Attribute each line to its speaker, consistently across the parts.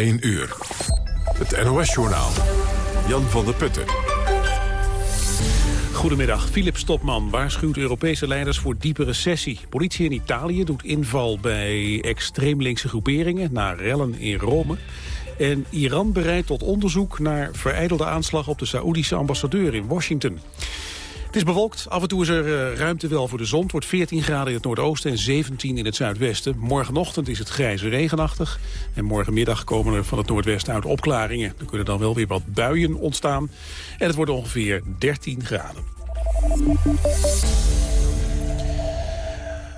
Speaker 1: 1 uur. Het NOS-journaal. Jan van der Putten.
Speaker 2: Goedemiddag. Philip Stopman waarschuwt Europese leiders voor diepe recessie. Politie in Italië doet inval bij extreem linkse groeperingen... na rellen in Rome. En Iran bereidt tot onderzoek naar vereidelde aanslag... op de Saoedische ambassadeur in Washington. Het is bewolkt, af en toe is er uh, ruimte wel voor de zon. Het wordt 14 graden in het noordoosten en 17 in het zuidwesten. Morgenochtend is het grijs regenachtig. En morgenmiddag komen er van het noordwesten uit opklaringen. Er kunnen dan wel weer wat buien ontstaan. En het wordt ongeveer 13 graden.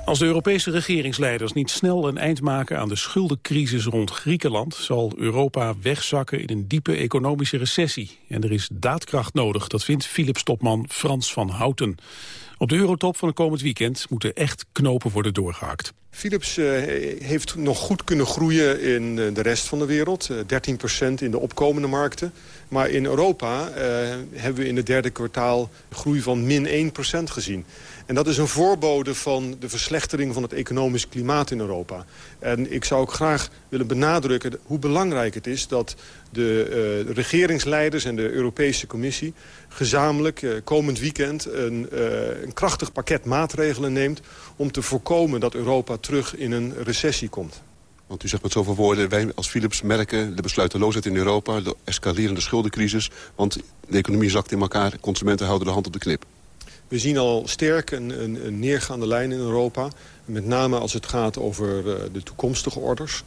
Speaker 2: Als de Europese regeringsleiders niet snel een eind maken aan de schuldencrisis rond Griekenland, zal Europa wegzakken in een diepe economische recessie. En er is daadkracht nodig, dat vindt Philips-topman Frans van Houten. Op de eurotop van het komend weekend moeten echt knopen worden doorgehakt.
Speaker 3: Philips uh, heeft nog goed kunnen groeien in uh, de rest van de wereld. Uh, 13% in de opkomende markten. Maar in Europa hebben we in het derde kwartaal groei van min 1% gezien. En dat is een voorbode van de verslechtering van het economisch klimaat in Europa. En ik zou ook graag willen benadrukken hoe belangrijk het is... dat de uh, regeringsleiders en de Europese Commissie... gezamenlijk uh, komend weekend een, uh, een krachtig pakket maatregelen neemt... om te voorkomen dat Europa terug in een recessie komt.
Speaker 4: Want u zegt met zoveel woorden, wij als Philips merken de besluiteloosheid in Europa... de escalerende schuldencrisis, want de economie zakt in elkaar... consumenten houden de hand op de knip.
Speaker 3: We zien al sterk een, een, een neergaande lijn in Europa. Met name als het gaat over uh, de toekomstige orders.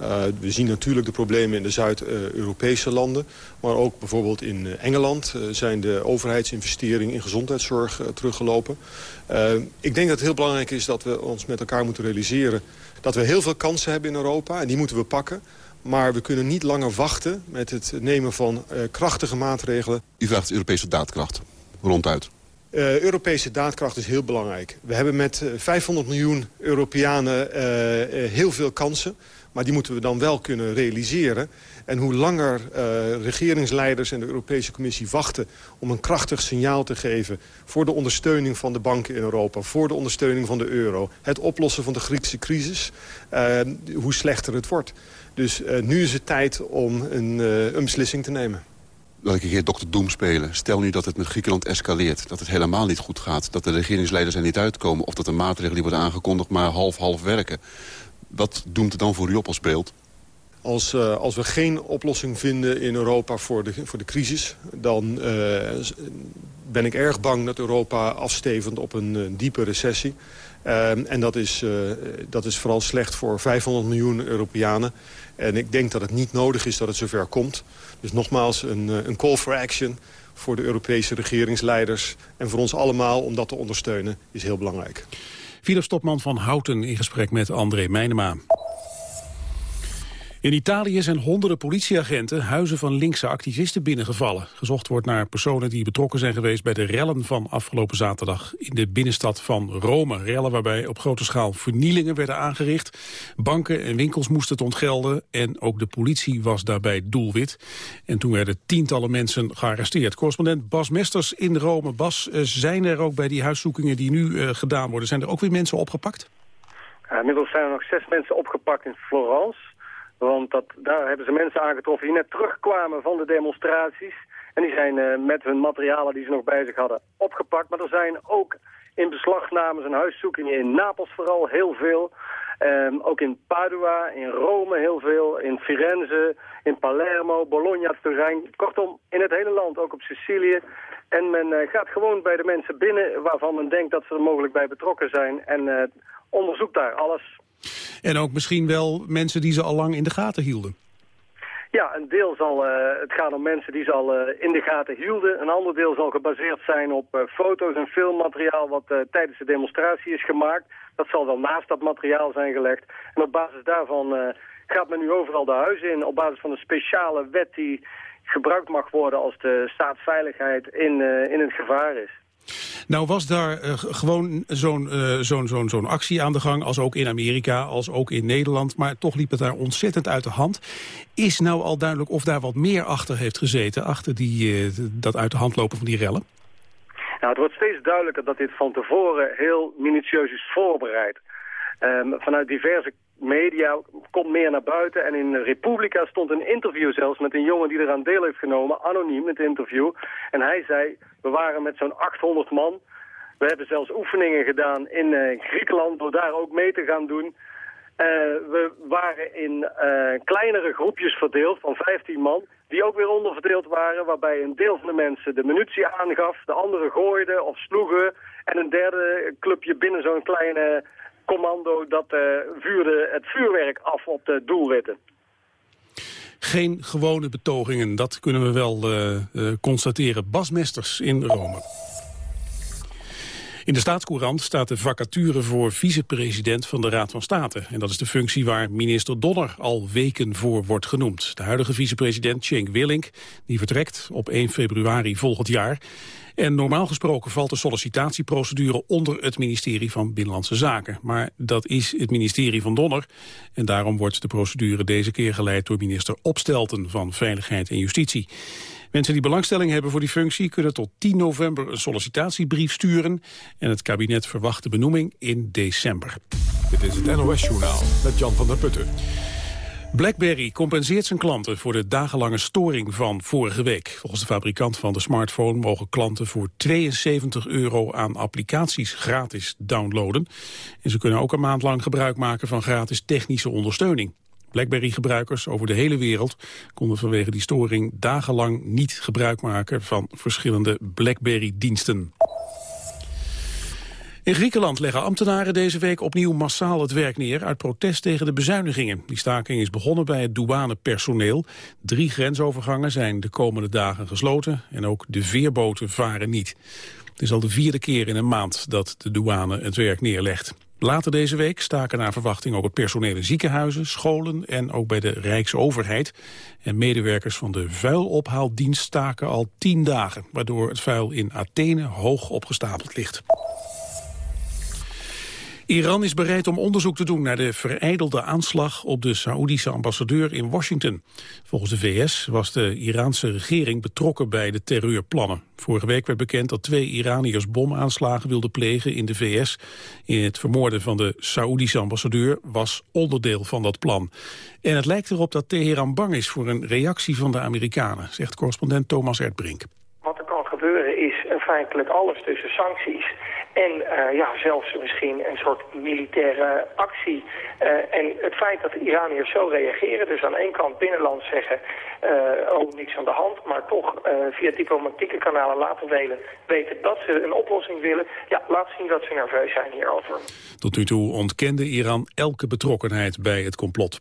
Speaker 3: Uh, we zien natuurlijk de problemen in de Zuid-Europese landen. Maar ook bijvoorbeeld in Engeland uh, zijn de overheidsinvesteringen in gezondheidszorg teruggelopen. ik denk dat het heel belangrijk is dat we ons met elkaar moeten realiseren... dat we heel veel kansen hebben in Europa en die moeten we pakken. Maar we kunnen niet langer wachten met het nemen van krachtige maatregelen.
Speaker 4: U vraagt Europese daadkracht, ronduit.
Speaker 3: Uh, Europese daadkracht is heel belangrijk. We hebben met 500 miljoen Europeanen uh, heel veel kansen. Maar die moeten we dan wel kunnen realiseren. En hoe langer regeringsleiders en de Europese Commissie wachten... om een krachtig signaal te geven voor de ondersteuning van de banken in Europa... voor de ondersteuning van de euro, het oplossen van de Griekse crisis... hoe slechter het wordt. Dus nu is het tijd om een, een beslissing te nemen
Speaker 4: welke keer dokter Doem spelen. Stel nu dat het met Griekenland escaleert, dat het helemaal niet goed gaat... dat de regeringsleiders er niet uitkomen... of dat de maatregelen die worden aangekondigd maar half-half werken. Wat doemt het dan voor u op als beeld?
Speaker 3: Als, uh, als we geen oplossing vinden in Europa voor de, voor de crisis... dan uh, ben ik erg bang dat Europa afstevend op een diepe recessie. en dat is, dat is vooral slecht voor 500 miljoen Europeanen. En ik denk dat het niet nodig is dat het zover komt. Dus nogmaals een, eh, een call for action voor de Europese regeringsleiders... en voor ons allemaal om dat te ondersteunen, is heel belangrijk.
Speaker 2: Philips Topman van Houten in gesprek met André Meijnema. In Italië zijn honderden politieagenten huizen van linkse activisten binnengevallen. Gezocht wordt naar personen die betrokken zijn geweest bij de rellen van afgelopen zaterdag in de binnenstad van Rome. Rellen waarbij op grote schaal vernielingen werden aangericht. Banken en winkels moesten het ontgelden en ook de politie was daarbij doelwit. En toen werden tientallen mensen gearresteerd. Correspondent Bas Mesters in Rome. Bas, eh, zijn er ook bij die huiszoekingen die nu uh, gedaan worden, zijn er ook weer mensen opgepakt?
Speaker 5: Inmiddels zijn er nog zes mensen opgepakt in Florence. Want dat, daar hebben ze mensen aangetroffen die net terugkwamen van de demonstraties. En die zijn uh, met hun materialen die ze nog bij zich hadden opgepakt. Maar er zijn ook in beslagnames en huiszoekingen in Napels vooral heel veel. Um, ook in Padua, in Rome heel veel, in Firenze, in Palermo, Bologna, Turijn. Kortom, in het hele land, ook op Sicilië. En men uh, gaat gewoon bij de mensen binnen waarvan men denkt dat ze er mogelijk bij betrokken zijn. En uh, onderzoekt daar alles.
Speaker 2: En ook misschien wel mensen die ze al lang in de gaten hielden.
Speaker 5: Ja, een deel zal, uh, het gaat om mensen die ze al uh, in de gaten hielden. Een ander deel zal gebaseerd zijn op uh, foto's en filmmateriaal wat tijdens de demonstratie is gemaakt. Dat zal wel naast dat materiaal zijn gelegd. En op basis daarvan gaat men nu overal de huizen in. Op basis van een speciale wet die gebruikt mag worden als de staatsveiligheid in, in het gevaar is.
Speaker 2: Nou was daar uh, gewoon zo'n uh, zo'n zo'n zo'n actie aan de gang, als ook in Amerika, als ook in Nederland. Maar toch liep het daar ontzettend uit de hand. Is nou al duidelijk of daar wat meer achter heeft gezeten, achter die, uh, dat uit de hand lopen van die rellen?
Speaker 5: Nou, het wordt steeds duidelijker dat dit van tevoren heel minutieus is voorbereid. Um, vanuit diverse media komt meer naar buiten. En in Republica stond een interview zelfs met een jongen die eraan deel heeft genomen, anoniem het interview. En hij zei, we waren met zo'n 800 man. We hebben zelfs oefeningen gedaan in uh, Griekenland door daar ook mee te gaan doen. Uh, we waren in uh, kleinere groepjes verdeeld van 15 man, die ook weer onderverdeeld waren, waarbij een deel van de mensen de munitie aangaf, de anderen gooiden of sloegen en een derde clubje binnen zo'n kleine commando dat uh, vuurde het vuurwerk af op de doelwitten.
Speaker 2: Geen gewone betogingen, dat kunnen we wel uh, uh, constateren. Basmesters in Rome. In de staatscourant staat de vacature voor vicepresident van de Raad van State. En dat is de functie waar minister Donner al weken voor wordt genoemd. De huidige vicepresident Cenk Willink, die vertrekt op 1 februari volgend jaar. En normaal gesproken valt de sollicitatieprocedure onder het ministerie van Binnenlandse Zaken. Maar dat is het ministerie van Donner. En daarom wordt de procedure deze keer geleid door minister Opstelten van Veiligheid en Justitie. Mensen die belangstelling hebben voor die functie kunnen tot 10 november een sollicitatiebrief sturen. En het kabinet verwacht de benoeming in december.
Speaker 1: Dit is het NOS Journaal met Jan van der Putten.
Speaker 2: BlackBerry compenseert zijn klanten voor de dagenlange storing van vorige week. Volgens de fabrikant van de smartphone mogen klanten voor 72 euro aan applicaties gratis downloaden. En ze kunnen ook een maand lang gebruik maken van gratis technische ondersteuning. BlackBerry-gebruikers over de hele wereld konden vanwege die storing dagenlang niet gebruik maken van verschillende BlackBerry-diensten. In Griekenland leggen ambtenaren deze week opnieuw massaal het werk neer uit protest tegen de bezuinigingen. Die staking is begonnen bij het douanepersoneel. Drie grensovergangen zijn de komende dagen gesloten en ook de veerboten varen niet. Het is al de vierde keer in een maand dat de douane het werk neerlegt. Later deze week staken naar verwachting ook het personeel in ziekenhuizen, scholen en ook bij de Rijksoverheid. En medewerkers van de vuilophaaldienst staken al tien dagen, waardoor het vuil in Athene hoog opgestapeld ligt. Iran is bereid om onderzoek te doen naar de vereidelde aanslag op de Saoedische ambassadeur in Washington. Volgens de VS was de Iraanse regering betrokken bij de terreurplannen. Vorige week werd bekend dat twee Iraniërs bomaanslagen wilden plegen in de VS. In het vermoorden van de Saoedische ambassadeur was onderdeel van dat plan. En het lijkt erop dat Teheran bang is voor een reactie van de Amerikanen, zegt correspondent Thomas Erdbrink.
Speaker 6: Wat er kan gebeuren is feitelijk alles tussen sancties en uh, ja, zelfs misschien een soort militaire actie. Uh, en het feit dat de Iraniërs zo reageren, dus aan één kant binnenland zeggen... Uh, oh, niks aan de hand, maar toch via diplomatieke kanalen laten weten, weten dat ze een oplossing willen... ja, laat zien dat ze nerveus zijn hierover.
Speaker 2: Tot nu toe ontkende Iran elke betrokkenheid bij het complot.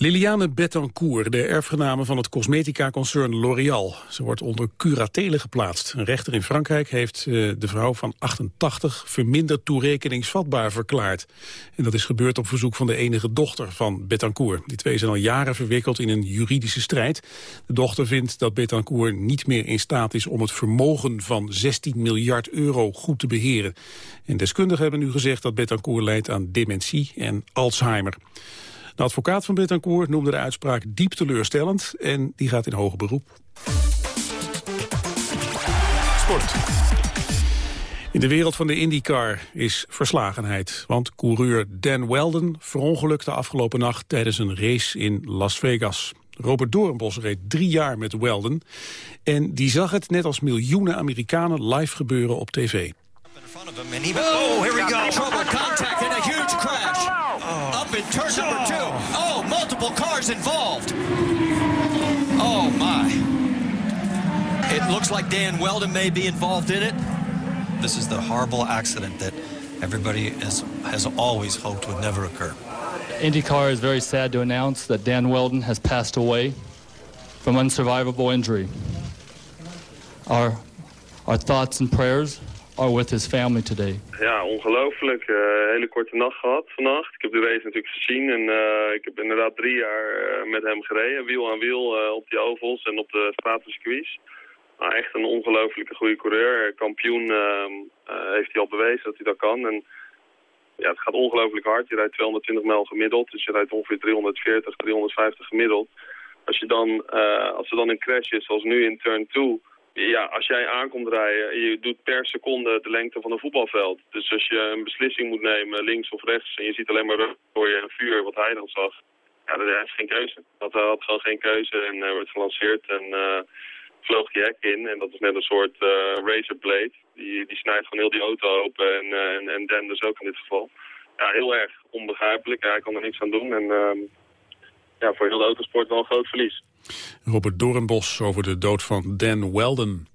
Speaker 2: Liliane Bettencourt, de erfgename van het cosmetica-concern L'Oréal. Ze wordt onder curatele geplaatst. Een rechter in Frankrijk heeft uh, de vrouw van 88 verminderd toerekeningsvatbaar verklaard. En dat is gebeurd op verzoek van de enige dochter van Bettencourt. Die twee zijn al jaren verwikkeld in een juridische strijd. De dochter vindt dat Bettencourt niet meer in staat is om het vermogen van 16 miljard euro goed te beheren. En deskundigen hebben nu gezegd dat Bettencourt leidt aan dementie en Alzheimer. De advocaat van Betancourt noemde de uitspraak diep teleurstellend en die gaat in hoger beroep. Sport. In de wereld van de IndyCar is verslagenheid. Want coureur Dan Weldon verongelukte afgelopen nacht tijdens een race in Las Vegas. Robert Doornbos reed drie jaar met Weldon. En die zag het net als miljoenen Amerikanen live gebeuren op tv. Oh, here we go. Trouble in turn number two. Oh, multiple cars involved. Oh, my. It looks like Dan Weldon may be involved in it. This is the horrible accident that everybody is, has always hoped would never occur. IndyCar is very sad to announce that Dan Weldon has passed away from unsurvivable injury. Our, our thoughts and prayers are with his family today.
Speaker 7: Ja, ongelooflijk. Uh, hele korte nacht gehad vannacht. Ik heb de race natuurlijk gezien en uh, ik heb inderdaad drie jaar uh, met hem gereden. Wiel aan wiel op die ovals en op de stratencircuits. Maar echt een ongelooflijke goede coureur. Kampioen ehm, heeft hij al bewezen dat hij dat kan. En ja, het gaat ongelooflijk hard. Je rijdt 220 mijl gemiddeld, dus je rijdt ongeveer 340, 350 gemiddeld. Als, je dan, als er dan een crash is, zoals nu in turn 2 ja, als jij aankomt rijden, je doet per seconde de lengte van een voetbalveld. Dus als je een beslissing moet nemen, links of rechts, en je ziet alleen maar door je vuur wat hij dan zag, ja, dat heeft geen keuze. Dat had gewoon geen keuze en uh, werd gelanceerd en uh, vloog die hek in. En dat is net een soort uh, razorblade. Die, die snijdt gewoon heel die auto open en, en, en Dan dus ook in dit geval. Ja, heel erg onbegrijpelijk. Hij kan er niks aan doen en ehm, ja, voor heel de autosport wel een groot verlies.
Speaker 2: Robert Doornbos over de dood van Dan Weldon.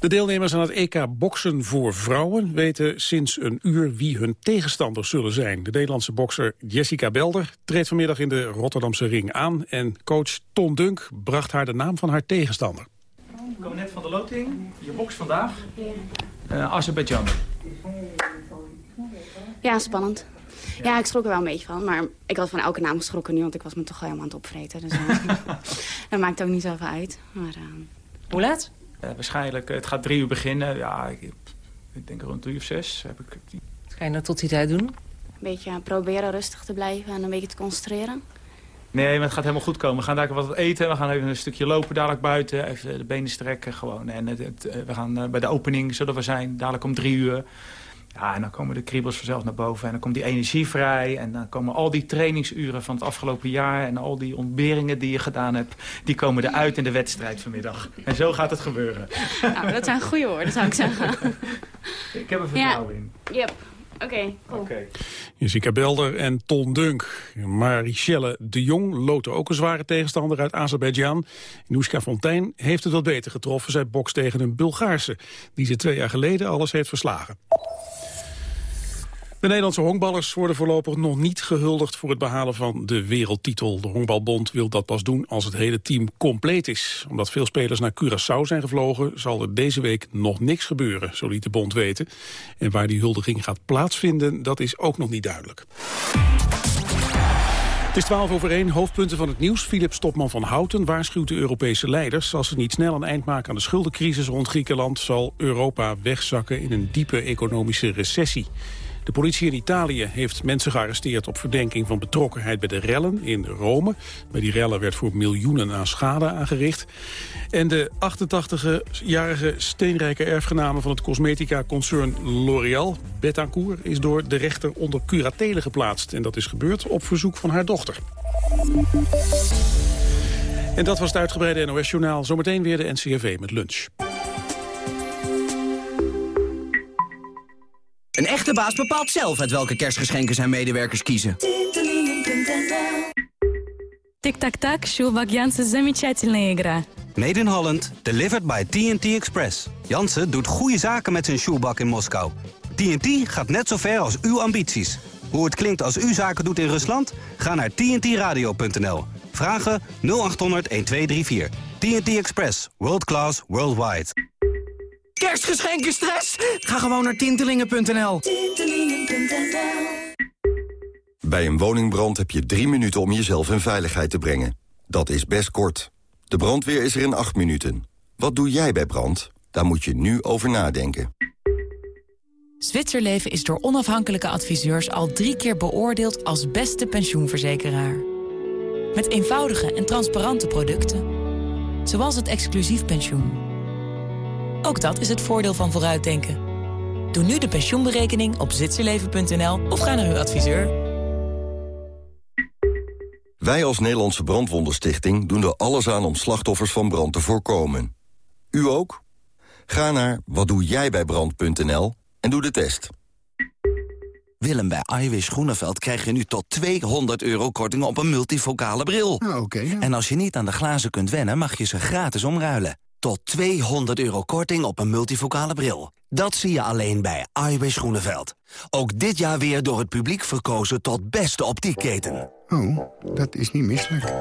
Speaker 2: De deelnemers aan het EK boksen voor vrouwen weten sinds een uur wie hun tegenstanders zullen zijn. De Nederlandse bokser Jessica Belder treedt vanmiddag in de Rotterdamse ring aan en coach Ton Dunk bracht haar de naam van haar tegenstander.
Speaker 8: Ik kom net van de loting. Je bokst vandaag. Uh, Azerbeidzjan.
Speaker 9: Ja, spannend. Ja, ik schrok er wel een beetje van. Maar ik had van elke naam geschrokken nu, want ik was me toch helemaal aan het opvreten. Dus uh, dat maakt ook niet zoveel uit. Maar, uh...
Speaker 10: Hoe laat?
Speaker 8: Uh, waarschijnlijk, het gaat drie uur beginnen. Ja, ik, ik denk rond drie of zes. Heb ik...
Speaker 10: Wat ga je nou tot die tijd doen?
Speaker 9: Een beetje proberen rustig te blijven en een beetje te concentreren.
Speaker 8: Nee, maar het gaat helemaal goed komen. We gaan daar wat eten. We gaan even een stukje lopen dadelijk buiten. Even de benen strekken gewoon. En het, het, we gaan bij de opening zullen we zijn. Dadelijk om drie uur. Ja, en dan komen de kriebels vanzelf naar boven. En dan komt die energie vrij. En dan komen al die trainingsuren van het afgelopen jaar... en al die ontberingen die je gedaan hebt... die komen eruit in de wedstrijd vanmiddag. En zo gaat het gebeuren.
Speaker 9: Nou, dat zijn goede woorden, zou ik zeggen.
Speaker 8: ik heb er vertrouwen ja. in.
Speaker 9: Yep. Oké, okay, cool.
Speaker 8: Okay.
Speaker 2: Jessica Belder en Ton Dunk. Marichelle de Jong loten ook een zware tegenstander uit Azerbeidzjan. Noeska Fontijn heeft het wat beter getroffen. Zij bokst tegen een Bulgaarse, die ze twee jaar geleden alles heeft verslagen. De Nederlandse honkballers worden voorlopig nog niet gehuldigd voor het behalen van de wereldtitel. De honkbalbond wil dat pas doen als het hele team compleet is. Omdat veel spelers naar Curaçao zijn gevlogen, zal er deze week nog niks gebeuren, zo liet de bond weten. En waar die huldiging gaat plaatsvinden, dat is ook nog niet duidelijk. Het is 12 over 1, hoofdpunten van het nieuws. Philip Stopman van Houten waarschuwt de Europese leiders... als ze niet snel een eind maken aan de schuldencrisis rond Griekenland... zal Europa wegzakken in een diepe economische recessie. De politie in Italië heeft mensen gearresteerd op verdenking van betrokkenheid bij de rellen in Rome. Bij die rellen werd voor miljoenen aan schade aangericht. En de 88-jarige steenrijke erfgename van het cosmetica-concern L'Oréal, Betancourt, is door de rechter onder curatele geplaatst. En dat is gebeurd op verzoek van haar dochter. En dat was het uitgebreide NOS-journaal. Zometeen weer de NCRV met lunch.
Speaker 11: Een echte baas bepaalt zelf uit welke kerstgeschenken zijn medewerkers kiezen.
Speaker 12: Tic-tac-tac, Sjoelbak Jansen, замечательная игра.
Speaker 11: Made in Holland, delivered by TNT Express. Jansen doet goede zaken met zijn shoebak in Moskou. TNT gaat net zo ver als uw ambities. Hoe het klinkt als u zaken doet in Rusland? Ga naar tntradio.nl. Vragen 0800 1234. TNT Express. World class, worldwide. Kerstgeschenken stress? Ga gewoon naar tintelingen.nl.
Speaker 13: Bij een woningbrand heb je drie minuten om jezelf in veiligheid te brengen. Dat is best kort. De brandweer is er in acht minuten. Wat doe jij bij brand? Daar moet je nu over nadenken.
Speaker 14: Zwitserleven is door onafhankelijke adviseurs al drie keer beoordeeld als beste pensioenverzekeraar. Met eenvoudige en transparante producten. Zoals het exclusief pensioen. Ook dat is het voordeel van vooruitdenken. Doe nu de pensioenberekening op zwitserleven.nl of ga naar uw adviseur.
Speaker 13: Wij als Nederlandse Brandwondenstichting doen er alles aan om slachtoffers van brand te voorkomen. U ook? Ga naar watdoejijbijbrand.nl en doe de test.
Speaker 11: Willem, bij Iwis Groeneveld krijg je nu tot 200 euro korting op een multifocale bril.
Speaker 15: Oké.
Speaker 11: En als je niet aan de glazen kunt wennen, mag je ze gratis omruilen. Tot 200 euro korting op een multifocale bril. Dat zie je alleen bij Eyewear Groeneveld. Ook dit jaar weer door het publiek verkozen tot beste optiekketen.
Speaker 15: Oh, dat is niet misselijk.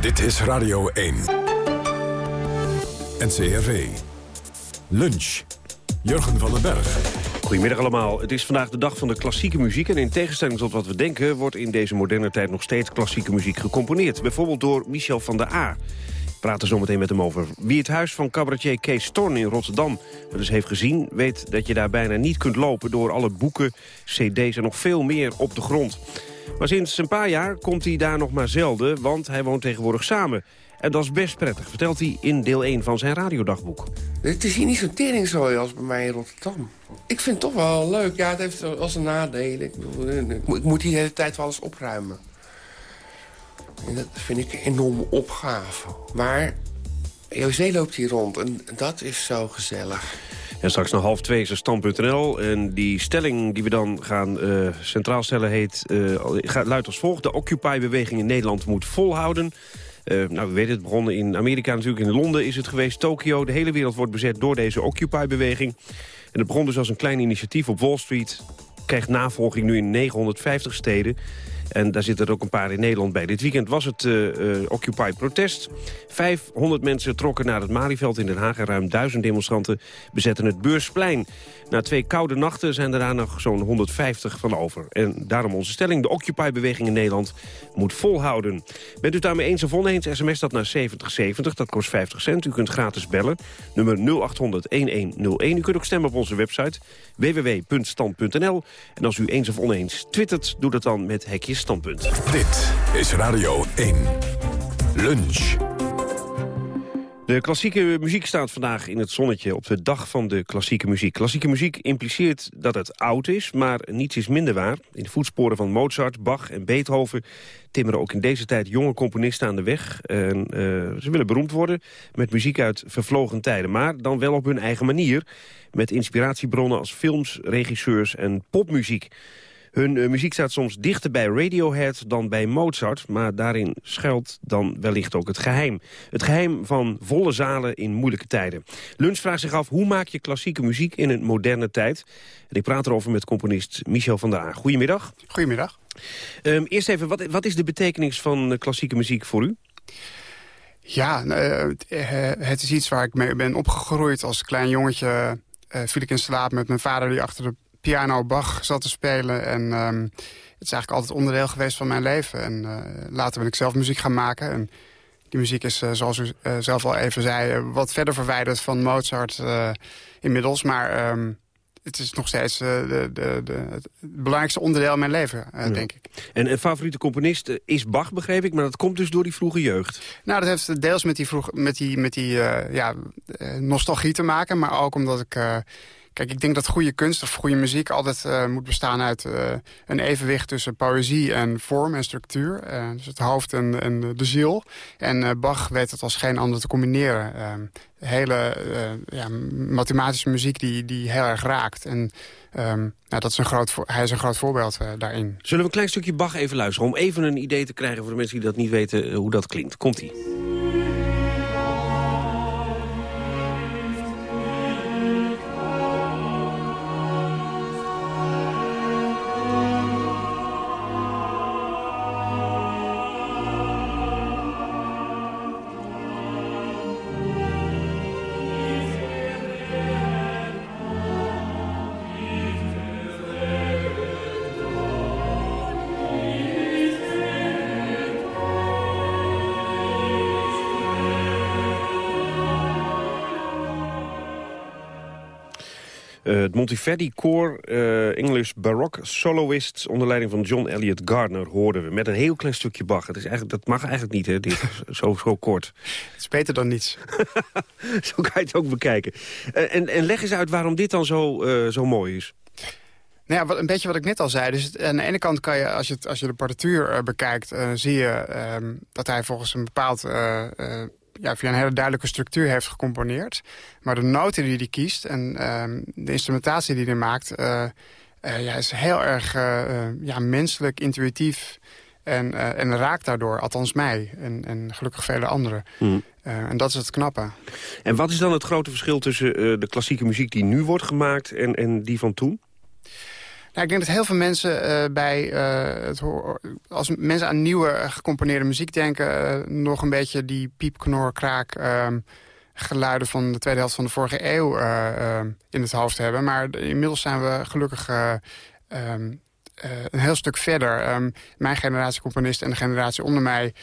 Speaker 1: Dit is Radio 1. NCRV. Lunch. Jurgen van den Berg.
Speaker 16: Goedemiddag allemaal. Het is vandaag de dag van de klassieke muziek... en in tegenstelling tot wat we denken... wordt in deze moderne tijd nog steeds klassieke muziek gecomponeerd. Bijvoorbeeld door Michel van der A. praten zometeen met hem over. Wie het huis van cabaretier Kees Storn in Rotterdam wel eens heeft gezien... weet dat je daar bijna niet kunt lopen door alle boeken, cd's en nog veel meer op de grond. Maar sinds een paar jaar komt hij daar nog maar zelden, want hij woont tegenwoordig samen. En dat is best prettig, vertelt hij in deel 1 van zijn radiodagboek.
Speaker 17: Het is hier niet zo'n teringzooi als bij mij in Rotterdam. Ik vind het toch wel leuk. Ja, het heeft wel zijn nadelen. Ik, bedoel, ik moet- hier de hele tijd wel eens opruimen. En dat vind ik een enorme opgave. Maar José loopt hier rond en dat is zo gezellig.
Speaker 16: En straks nog half twee is er stand.nl. En die stelling die we dan gaan eh, centraal stellen heet, eh, gaat- luidt als volgt. De Occupy-beweging in Nederland moet volhouden. Eh, nou, we weten het, begonnen in Amerika natuurlijk. In Londen is het geweest, Tokio. De hele wereld wordt bezet door deze Occupy-beweging. En het begon dus als een klein initiatief op Wall Street. Krijgt navolging nu in 950 steden. En daar zitten er ook een paar in Nederland bij. Dit weekend was het eh, eh, Occupy-protest. 500 mensen trokken naar het Malieveld in Den Haag... en ruim 1000 demonstranten bezetten het Beursplein. Na twee koude nachten zijn er daar nog zo'n 150 van over. En daarom onze stelling, de Occupy-beweging in Nederland moet volhouden. Bent u daarmee eens of oneens, sms dat naar 7070, dat kost 50 cent. U kunt gratis bellen, nummer 0800-1101. U kunt ook stemmen op onze website www.stand.nl. En als u eens of oneens twittert, doe dat dan met hekje standpunt.
Speaker 1: Dit is Radio 1. Lunch.
Speaker 16: De klassieke muziek staat vandaag in het zonnetje op de dag van de klassieke muziek. Klassieke muziek impliceert dat het oud is, maar niets is minder waar. In de voetsporen van Mozart, Bach en Beethoven timmeren ook in deze tijd jonge componisten aan de weg. En, eh, ze willen beroemd worden met muziek uit vervlogen tijden, maar dan wel op hun eigen manier. Met inspiratiebronnen als films, regisseurs en popmuziek. Hun eh, muziek staat soms dichter bij Radiohead dan bij Mozart... maar daarin schuilt dan wellicht ook het geheim. Het geheim van volle zalen in moeilijke tijden. Lunch vraagt zich af, hoe maak je klassieke muziek in een moderne tijd? En ik praat erover met componist Michel van der Aar. Goedemiddag.
Speaker 15: Goedemiddag.
Speaker 16: Ehm, eerst even, wat, wat is de betekenis van eh, klassieke muziek voor u?
Speaker 15: Ja, het, eh, het is iets waar ik mee ben opgegroeid als klein jongetje. viel ik in slaap met mijn vader die achter de piano Bach zat te spelen. En ehm, het is eigenlijk altijd onderdeel geweest van mijn leven. En eh, later ben ik zelf muziek gaan maken. En die muziek is, eh, zoals u eh, zelf al even zei, wat verder verwijderd van Mozart inmiddels. Maar ehm, het is nog steeds de, de, de, het belangrijkste onderdeel in mijn leven,
Speaker 16: Ja.
Speaker 15: denk ik.
Speaker 16: En een favoriete componist is Bach, begreep ik... maar dat komt dus door die vroege jeugd.
Speaker 15: Nou, dat heeft deels met die, vroeg, met die, met die ja, nostalgie te maken. Maar ook omdat ik... kijk, ik denk dat goede kunst of goede muziek altijd eh, moet bestaan uit eh, een evenwicht tussen poëzie en vorm en structuur. Eh, dus het hoofd en, en de ziel. En Bach weet het als geen ander te combineren. Eh, hele ja, mathematische muziek die, die heel erg raakt. En ehm, nou, dat is een groot, hij is een groot voorbeeld daarin.
Speaker 16: Zullen we een klein stukje Bach even luisteren... om even een idee te krijgen voor de mensen die dat niet weten hoe dat klinkt. Komt-ie. Monteverdi Koor, eh, English Baroque Soloists... onder leiding van John Elliott Gardner hoorden we. Met een heel klein stukje Bach. Het is eigenlijk, dat mag eigenlijk niet, hè, dit, zo, zo kort.
Speaker 15: Het is beter dan niets.
Speaker 16: zo kan je het ook bekijken. Eh, en, en leg eens uit waarom dit dan zo, eh, zo mooi is.
Speaker 15: Nou ja, wat, een beetje wat ik net al zei. Dus het- aan de ene kant kan je, als je, als je de partituur eh, bekijkt... eh, zie je ehm, dat hij volgens een bepaald... ja, via een hele duidelijke structuur heeft gecomponeerd. Maar de noten die hij kiest en ehm, de instrumentatie die hij maakt... eh, eh, ja, is heel erg eh, ja, menselijk, intuïtief... En, en raakt daardoor, althans mij en, en gelukkig vele anderen. Eh, en dat is het knappe.
Speaker 16: En wat is dan het grote verschil tussen de klassieke muziek die nu wordt gemaakt... en, en die van toen?
Speaker 15: Nou, ik denk dat heel veel mensen eh, bij eh, het als mensen aan nieuwe eh, gecomponeerde muziek denken, nog een beetje die piep, kraak ehm, geluiden van de tweede helft van de vorige eeuw in het hoofd hebben. Maar de- inmiddels zijn we gelukkig eh, ehm, eh, een heel stuk verder. Ehm, mijn generatie componisten en de generatie onder mij.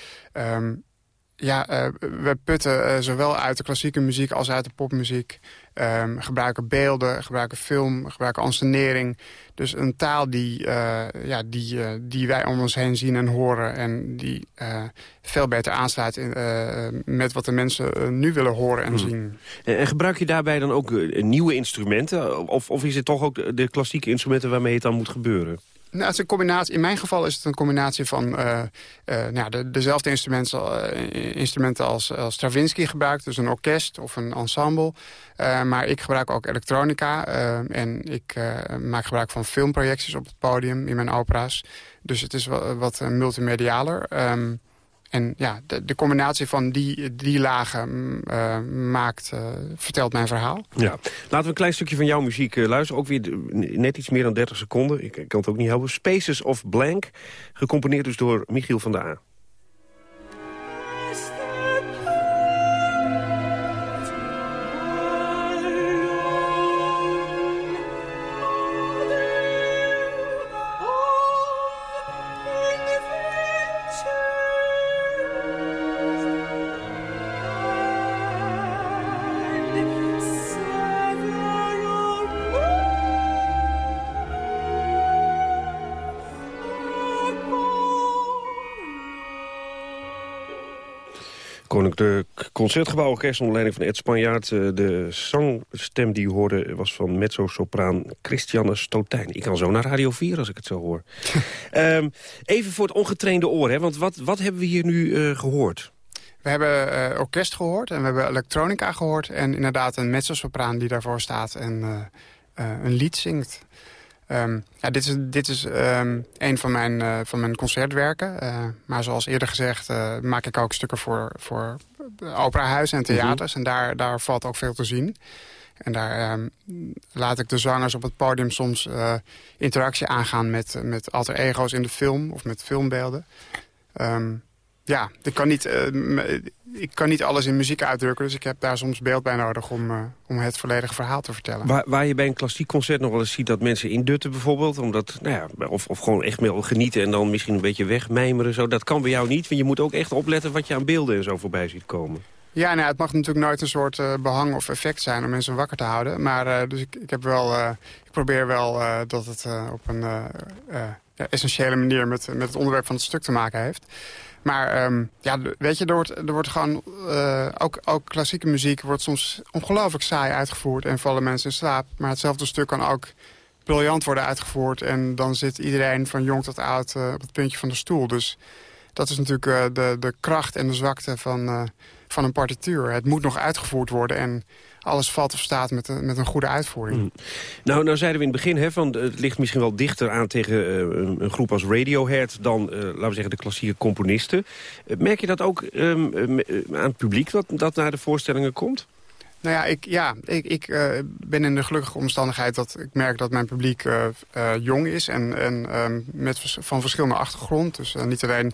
Speaker 15: ja, uh, we putten uh, zowel uit de klassieke muziek als uit de popmuziek. Um, gebruiken beelden, gebruiken film, gebruiken ansenering. Dus een taal die, uh, ja, die, die wij om ons heen zien en horen... en die veel beter aansluit in, met wat de mensen nu willen horen en
Speaker 16: hmm.
Speaker 15: zien.
Speaker 16: En, en, gebruik je daarbij dan ook nieuwe instrumenten? Of, of is het toch ook de klassieke instrumenten waarmee het dan moet gebeuren?
Speaker 15: Nou, het is een combinatie. In mijn geval is het een combinatie van uh, uh, nou, de, dezelfde instrumenten, uh, instrumenten als, als Stravinsky gebruikt. Dus een orkest of een ensemble. maar ik gebruik ook elektronica. en ik maak gebruik van filmprojecties op het podium in mijn opera's. Dus het is wat, wat multimedialer. Um, en ja, de, de, combinatie van die, die lagen uh, maakt, uh, vertelt mijn verhaal.
Speaker 16: Ja. Laten we een klein stukje van jouw muziek uh, luisteren. Ook weer net iets meer dan 30 seconden. Ik, ik kan het ook niet helpen. Spaces of Blank, gecomponeerd dus door Michiel van der A. Concertgebouworkest onder leiding van Ed Spanjaard. Eh, de zangstem die u hoorde was van mezzo-sopraan Christiane Stotijn. Ik kan zo naar Radio 4 als ik het zo hoor. um, even voor het ongetrainde oor, hè, want wat, wat hebben we hier nu uh, gehoord?
Speaker 15: We hebben uh, orkest gehoord en we hebben elektronica gehoord... en inderdaad een mezzo-sopraan die daarvoor staat en uh, een lied zingt. Um, ja, dit is, dit is um, een van mijn, van mijn concertwerken. Maar zoals eerder gezegd maak ik ook stukken voor, voor operahuizen en theaters. Mm -hmm. En daar, daar valt ook veel te zien. En daar um, laat ik de zangers op het podium soms interactie aangaan... met, met alter ego's in de film of met filmbeelden. Ja, ik kan niet ik kan niet alles in muziek uitdrukken. Dus ik heb daar soms beeld bij nodig om, uh, om het volledige verhaal te vertellen.
Speaker 16: Waar, waar, je bij een klassiek concert nog wel eens ziet dat mensen indutten bijvoorbeeld. Omdat, nou ja, of, of gewoon echt mee genieten en dan misschien een beetje wegmijmeren. Zo. Dat kan bij jou niet, want je moet ook echt opletten wat je aan beelden en zo voorbij ziet komen.
Speaker 15: Ja, nou, het mag natuurlijk nooit een soort uh, behang of effect zijn om mensen wakker te houden. Maar dus ik, ik, heb wel, ik probeer wel dat het op een essentiële manier met, met het onderwerp van het stuk te maken heeft. Maar um, ja, weet je, er wordt, er wordt gewoon... Uh, ook, ook klassieke muziek wordt soms ongelooflijk saai uitgevoerd... en vallen mensen in slaap. Maar hetzelfde stuk kan ook briljant worden uitgevoerd... en dan zit iedereen van jong tot oud uh, op het puntje van de stoel. Dus dat is natuurlijk uh, de, de kracht en de zwakte van, van een partituur. Het moet nog uitgevoerd worden en alles valt of staat met, een, met een goede uitvoering. Mm.
Speaker 16: Nou, nou zeiden we in het begin, hè, van, het ligt misschien wel dichter aan tegen uh, een, groep als Radiohead... dan, uh, laten we zeggen, de klassieke componisten. Uh, merk je dat ook um, aan het publiek dat, dat naar de voorstellingen komt?
Speaker 15: Nou ja, ik, ja, ik, ik uh, ben in de gelukkige omstandigheid dat ik merk dat mijn publiek uh, uh, jong is. En, en um, met, van verschillende achtergrond. Dus niet alleen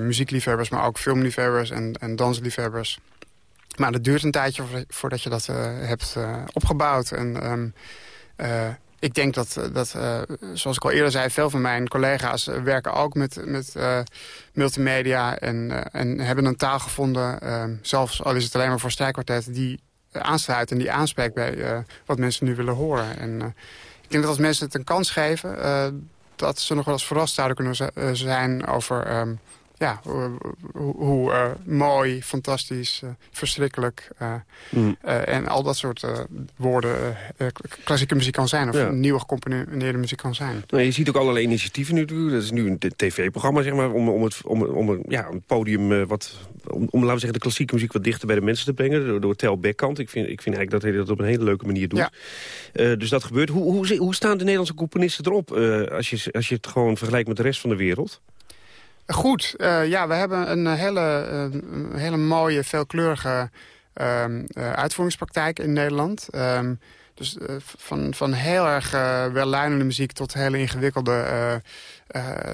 Speaker 15: muziekliefhebbers, maar ook filmliefhebbers en, en dansliefhebbers. Maar het duurt een tijdje voordat je dat uh, hebt uh, opgebouwd. En um, uh, ik denk dat, dat zoals ik al eerder zei... veel van mijn collega's werken ook met, met multimedia... En, en hebben een taal gevonden, ehm, zelfs al is het alleen maar voor strijkkwartet... die aansluit en die aanspreekt bij wat mensen nu willen horen. En ik denk dat als mensen het een kans geven... dat ze nog wel eens verrast zouden kunnen zijn over... Um, ja, hoe, hoe uh, mooi, fantastisch, uh, verschrikkelijk... Uh, mm. en al dat soort woorden klassieke muziek kan zijn... of ja. nieuwe gecomponeerde muziek kan zijn.
Speaker 16: Nou, je ziet ook allerlei initiatieven nu. Dat is nu een tv-programma, zeg maar... om, om, het, om, om een, ja, een podium wat... Om, om, laten we zeggen, de klassieke muziek wat dichter bij de mensen te brengen. Door, door Tel Beckkant. Ik vind, ik vind eigenlijk dat hij dat op een hele leuke manier doet. Ja. dus dat gebeurt. Hoe, hoe, hoe staan de Nederlandse componisten erop... als, je, als je het gewoon vergelijkt met de rest van de wereld?
Speaker 15: Goed, uh, ja, we hebben een hele, hele mooie, veelkleurige um, uh, uitvoeringspraktijk in Nederland. Um, dus uh, van, van heel erg welluidende muziek tot hele ingewikkelde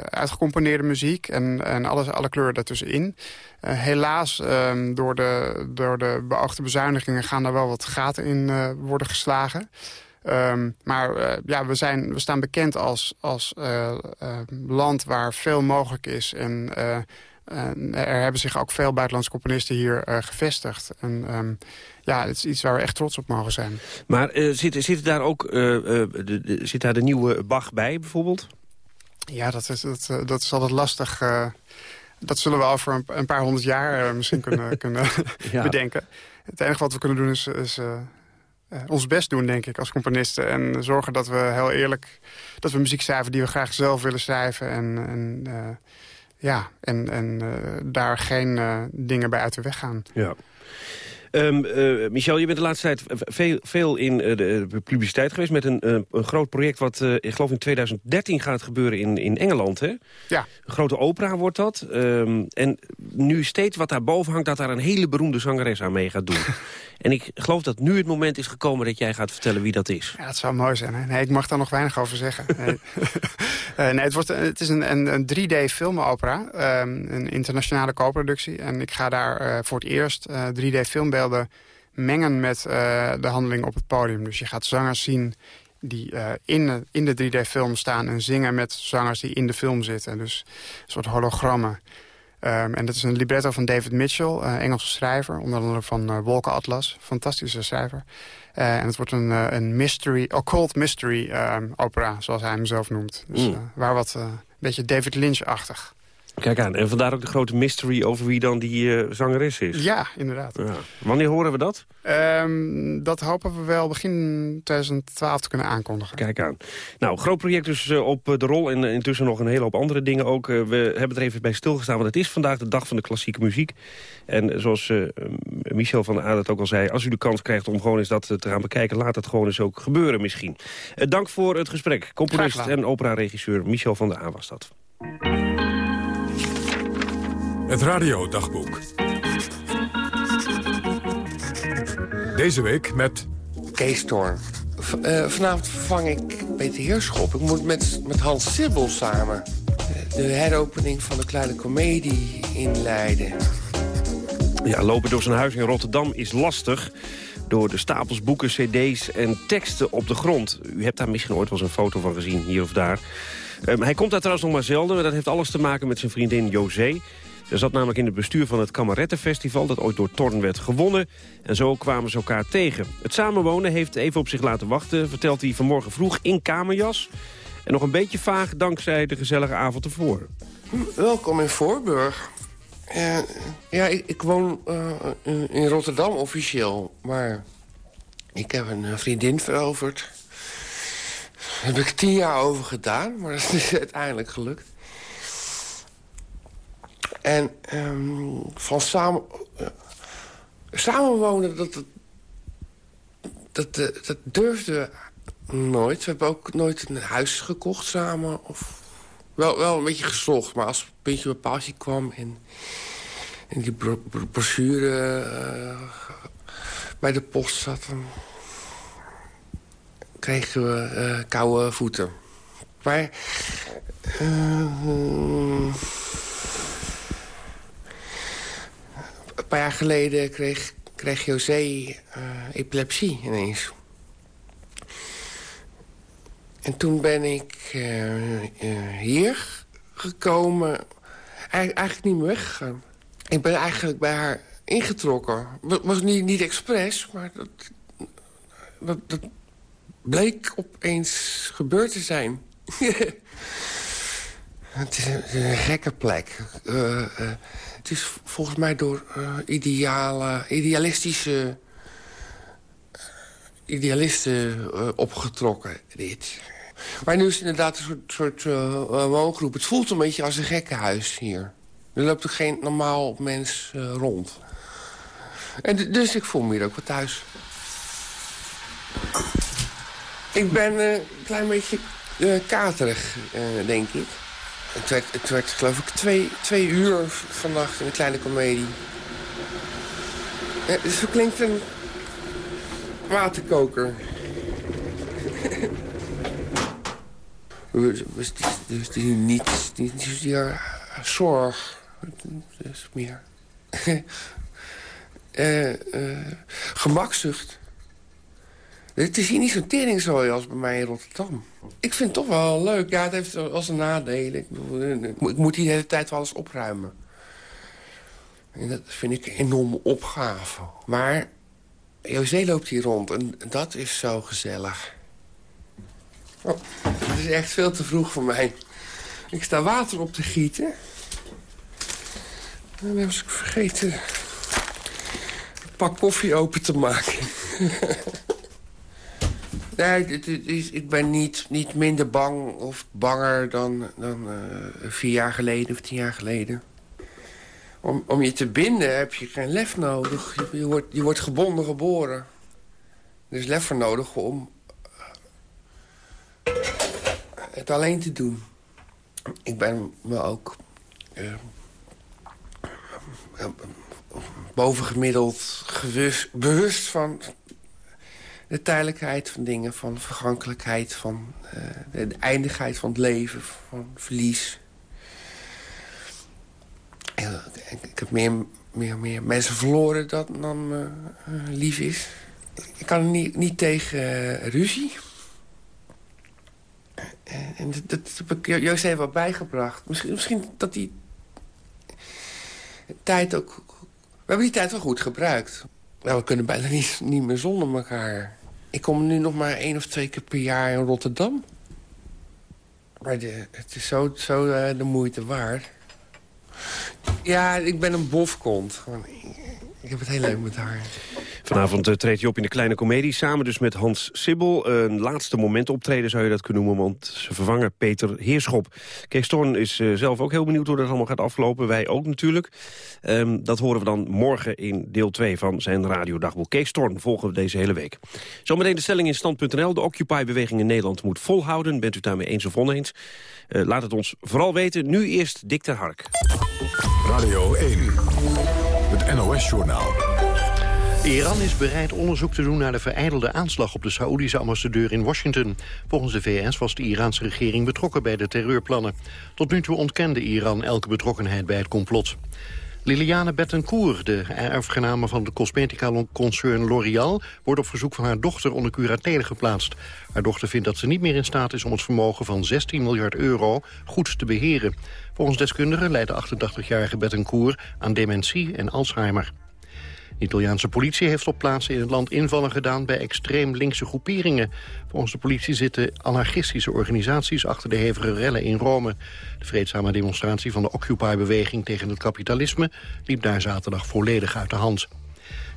Speaker 15: uitgecomponeerde muziek. En, en alles, alle kleuren daartussenin. helaas, um, door, de, door de beoogde bezuinigingen gaan er wel wat gaten in worden geslagen. Um, maar uh, ja, we, zijn, we staan bekend als, als uh, uh, land waar veel mogelijk is. En En er hebben zich ook veel buitenlandse componisten hier gevestigd. En ehm, ja, het is iets waar we echt trots op mogen zijn.
Speaker 16: Maar zit, zit, daar ook, de, zit daar de nieuwe Bach bij bijvoorbeeld?
Speaker 15: Ja, dat is, dat, dat is altijd lastig. dat zullen we over een, een paar honderd jaar misschien kunnen, kunnen bedenken. Het enige wat we kunnen doen is, is uh, ons best doen, denk ik, als componisten. En zorgen dat we heel eerlijk... dat we muziek schrijven die we graag zelf willen schrijven. En, en uh, ja, en, en uh, daar geen dingen bij uit de weg gaan.
Speaker 16: Ja. Um, uh, Michel, je bent de laatste tijd veel, veel in uh, de publiciteit geweest... met een, uh, een groot project wat, ik geloof in 2013 gaat gebeuren in, in Engeland. Hè?
Speaker 15: Ja.
Speaker 16: Een grote opera wordt dat. Um, en nu steeds wat daarboven hangt... dat daar een hele beroemde zangeres aan mee gaat doen. en ik geloof dat nu het moment is gekomen dat jij gaat vertellen wie dat is.
Speaker 15: Ja, dat zou mooi zijn. Hè? Nee, ik mag daar nog weinig over zeggen. nee, nee het, wordt, het is een, een, een 3D-filmopera. Um, een internationale co-productie. En ik ga daar voor het eerst 3D-filmbeelden mengen met de handeling op het podium. Dus je gaat zangers zien die uh, in, in de 3D-film staan en zingen met zangers die in de film zitten. Dus een soort hologrammen. Um, en dat is een libretto van David Mitchell, uh, Engelse schrijver. Onder andere van uh, Wolken Atlas, fantastische schrijver. en het wordt een, een mystery, occult mystery um, opera, zoals hij hem zelf noemt. Dus mm. waar wat een beetje David Lynch-achtig.
Speaker 16: Kijk aan, en vandaar ook de grote mystery over wie dan die uh, zangeres is.
Speaker 15: Ja, inderdaad. Ja.
Speaker 16: Wanneer horen we dat?
Speaker 15: Um, dat hopen we wel begin 2012 te kunnen aankondigen.
Speaker 16: Kijk aan. Nou, groot project dus uh, op de rol en intussen nog een hele hoop andere dingen ook. we hebben er even bij stilgestaan, want het is vandaag de dag van de klassieke muziek. En zoals Michel van der Aardet ook al zei, als u de kans krijgt om gewoon eens dat te gaan bekijken, laat het gewoon eens ook gebeuren misschien. dank voor het gesprek. Componist en opera-regisseur Michel van der A was dat.
Speaker 1: Het radiodagboek. Deze week met...
Speaker 17: Kees Storm. Uh, vanavond vervang ik Peter Heerschop. Ik moet met, met Hans Sibbel samen de heropening van de kleine komedie inleiden.
Speaker 16: Ja, lopen door zijn huis in Rotterdam is lastig door de stapels boeken, cd's en teksten op de grond. U hebt daar misschien ooit wel eens een foto van gezien, hier of daar. Um, hij komt daar trouwens nog maar zelden, maar dat heeft alles te maken met zijn vriendin José. Ze zat namelijk in het bestuur van het Kamarettenfestival... dat ooit door Torn werd gewonnen. En zo kwamen ze elkaar tegen. Het samenwonen heeft even op zich laten wachten... vertelt hij vanmorgen vroeg in kamerjas. En nog een beetje vaag dankzij de gezellige avond ervoor.
Speaker 17: Welkom in Voorburg. Ja, ik, woon uh, in Rotterdam officieel. Maar ik heb een vriendin veroverd. Daar heb ik tien jaar over gedaan, maar dat is uiteindelijk gelukt. En um, van samen, uh, samenwonen, dat, dat, dat, uh, dat durfde nooit. We hebben ook nooit een huis gekocht samen. Of, wel, wel een beetje gezocht, maar als een beetje een paaltje kwam... en, en die bro brochure uh, bij de post zat... dan kregen we koude voeten. Maar... een paar jaar geleden kreeg, kreeg José uh, epilepsie ineens. En toen ben ik uh, uh, hier gekomen. eigenlijk niet meer weggegaan. Ik ben eigenlijk bij haar ingetrokken. Het was niet, niet expres, maar dat, dat, bleek opeens gebeurd te zijn. het, is een, gekke plek. Het is volgens mij door uh, ideale, idealistische uh, idealisten uh, opgetrokken, dit. Maar nu is het inderdaad een soort, soort woongroep. Het voelt een beetje als een gekkenhuis hier. Er loopt er geen normaal mens rond. En dus ik voel me hier ook wat thuis. Ik ben een klein beetje katerig, denk ik. Het werd, geloof ik twee, twee uur vannacht in een kleine komedie. Ja, dus klinkt een waterkoker. dus, dus, dus die niet, die, die, die zorg. Dus meer. uh, uh, gemakzucht. Het is hier niet zo'n teringzooi als bij mij in Rotterdam. Ik vind het toch wel leuk. Ja, het heeft wel zijn nadelen. Ik, bedoel, ik moet hier de hele tijd wel eens opruimen. En dat vind ik een enorme opgave. Maar José loopt hier rond en dat is zo gezellig. Oh, het is echt veel te vroeg voor mij. Ik sta water op te gieten. En dan was ik vergeten een pak koffie open te maken. nee, het, is, ik ben niet, niet minder bang of banger dan, dan uh, vier jaar geleden of tien jaar geleden. Om, om je te binden heb je geen lef nodig. Je, wordt, je wordt gebonden geboren. Er is lef voor nodig om het alleen te doen. Ik ben me ook uh, bovengemiddeld bewust van de tijdelijkheid van dingen, van vergankelijkheid, van uh, de, eindigheid van het leven, van verlies. Ik, heb meer, meer, meer mensen verloren dan, dan uh, lief is. Ik kan niet, niet tegen ruzie. En dat, dat heb ik Joost even wat bijgebracht. Misschien, misschien dat die tijd ook... We hebben die tijd wel goed gebruikt. Nou, we kunnen bijna niet, niet meer zonder elkaar. Ik kom nu nog maar één of twee keer per jaar in Rotterdam. Maar het is zo, zo uh, de moeite waard. Ja, ik ben een bofkont. Ik heb het heel leuk met haar.
Speaker 16: Vanavond uh, treedt je op in de kleine komedie. Samen dus met Hans Sibbel. Een laatste moment optreden zou je dat kunnen noemen. Want ze vervangen Peter Heerschop. Kees Storn is uh, zelf ook heel benieuwd hoe dat allemaal gaat aflopen. Wij ook natuurlijk. Um, dat horen we dan morgen in deel 2 van zijn radiodagboek. Kees Storn volgen we deze hele week. Zometeen de stelling in stand.nl. De Occupy-beweging in Nederland moet volhouden. Bent u daarmee eens of oneens? Uh, laat het ons vooral weten. Nu eerst Dick ter Hark.
Speaker 1: Radio 1. Het NOS-journaal.
Speaker 18: Iran is bereid onderzoek te doen naar de vereidelde aanslag op de Saoedische ambassadeur in Washington. Volgens de VS was de Iraanse regering betrokken bij de terreurplannen. Tot nu toe ontkende Iran elke betrokkenheid bij het complot. Liliane Bettencourt, de erfgename van de cosmetica-concern L'Oréal... wordt op verzoek van haar dochter onder curatele geplaatst. Haar dochter vindt dat ze niet meer in staat is om het vermogen van 16 miljard euro goed te beheren. Volgens deskundigen leidt de 88-jarige Bettencourt aan dementie en Alzheimer. De Italiaanse politie heeft op plaatsen in het land invallen gedaan bij extreem linkse groeperingen. Volgens de politie zitten anarchistische organisaties achter de hevige rellen in Rome. De vreedzame demonstratie van de Occupy-beweging tegen het kapitalisme liep daar zaterdag volledig uit de hand.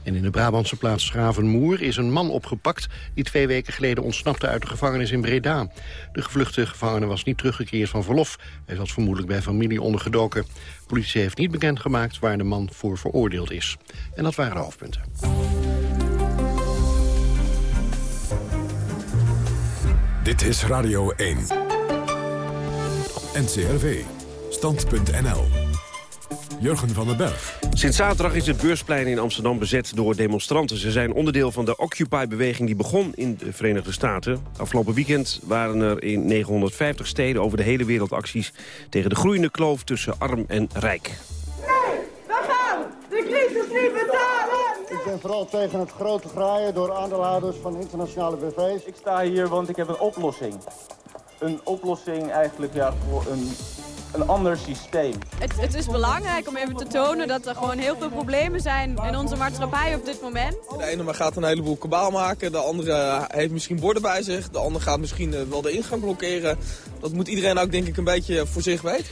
Speaker 18: En in de Brabantse plaats Schravenmoer is een man opgepakt... die twee weken geleden ontsnapte uit de gevangenis in Breda. De gevluchte gevangene was niet teruggekeerd van verlof. Hij zat vermoedelijk bij familie ondergedoken. De politie heeft niet bekendgemaakt waar de man voor veroordeeld is. En dat waren de hoofdpunten.
Speaker 1: Dit is Radio 1. NCRV. Stand.nl. Jurgen van den Berg.
Speaker 16: Sinds zaterdag is het beursplein in Amsterdam bezet door demonstranten. Ze zijn onderdeel van de Occupy-beweging die begon in de Verenigde Staten. Afgelopen weekend waren er in 950 steden over de hele wereld acties... tegen de groeiende kloof tussen arm en rijk.
Speaker 19: Nee, we gaan de crisis niet betalen!
Speaker 20: Ik ben vooral tegen het grote graaien door aandeelhouders van internationale BV's.
Speaker 21: Ik sta hier want ik heb een oplossing. Een oplossing eigenlijk ja, voor een een ander systeem.
Speaker 22: Het, het, is belangrijk om even te tonen dat er gewoon heel veel problemen zijn in onze maatschappij op dit moment.
Speaker 23: De ene maar gaat een heleboel kabaal maken, de andere heeft misschien borden bij zich, de ander gaat misschien eh, wel de ingang blokkeren. Dat moet iedereen ook denk ik een beetje voor zich weten.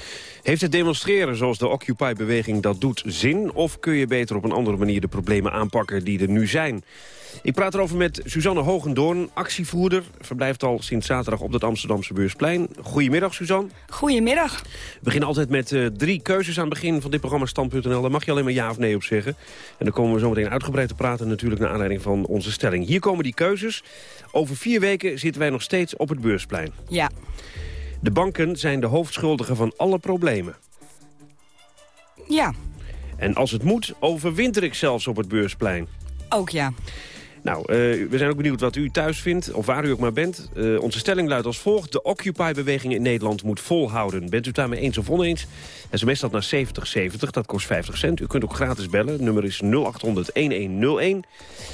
Speaker 16: Heeft het demonstreren zoals de Occupy-beweging dat doet zin? Of kun je beter op een andere manier de problemen aanpakken die er nu zijn? Ik praat erover met Suzanne Hogendoorn, actievoerder. Verblijft al sinds zaterdag op het Amsterdamse Beursplein. Goedemiddag, Suzanne.
Speaker 24: Goedemiddag.
Speaker 16: We beginnen altijd met uh, drie keuzes aan het begin van dit programma Stand.nl. Daar mag je alleen maar ja of nee op zeggen. En dan komen we zo meteen uitgebreid te praten natuurlijk... naar aanleiding van onze stelling. Hier komen die keuzes. Over vier weken zitten wij nog steeds op het Beursplein.
Speaker 24: Ja.
Speaker 16: De banken zijn de hoofdschuldigen van alle problemen.
Speaker 24: Ja.
Speaker 16: En als het moet, overwinter ik zelfs op het Beursplein.
Speaker 24: Ook ja.
Speaker 16: Nou, uh, we zijn ook benieuwd wat u thuis vindt, of waar u ook maar bent. Uh, onze stelling luidt als volgt. De Occupy-beweging in Nederland moet volhouden. Bent u daarmee eens of oneens? SMS dat naar 7070, dat kost 50 cent. U kunt ook gratis bellen, het nummer is 0800-1101.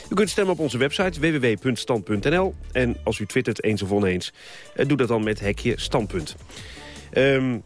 Speaker 16: U kunt stemmen op onze website www.stand.nl. En als u twittert eens of oneens, uh, doe dat dan met hekje standpunt. Um,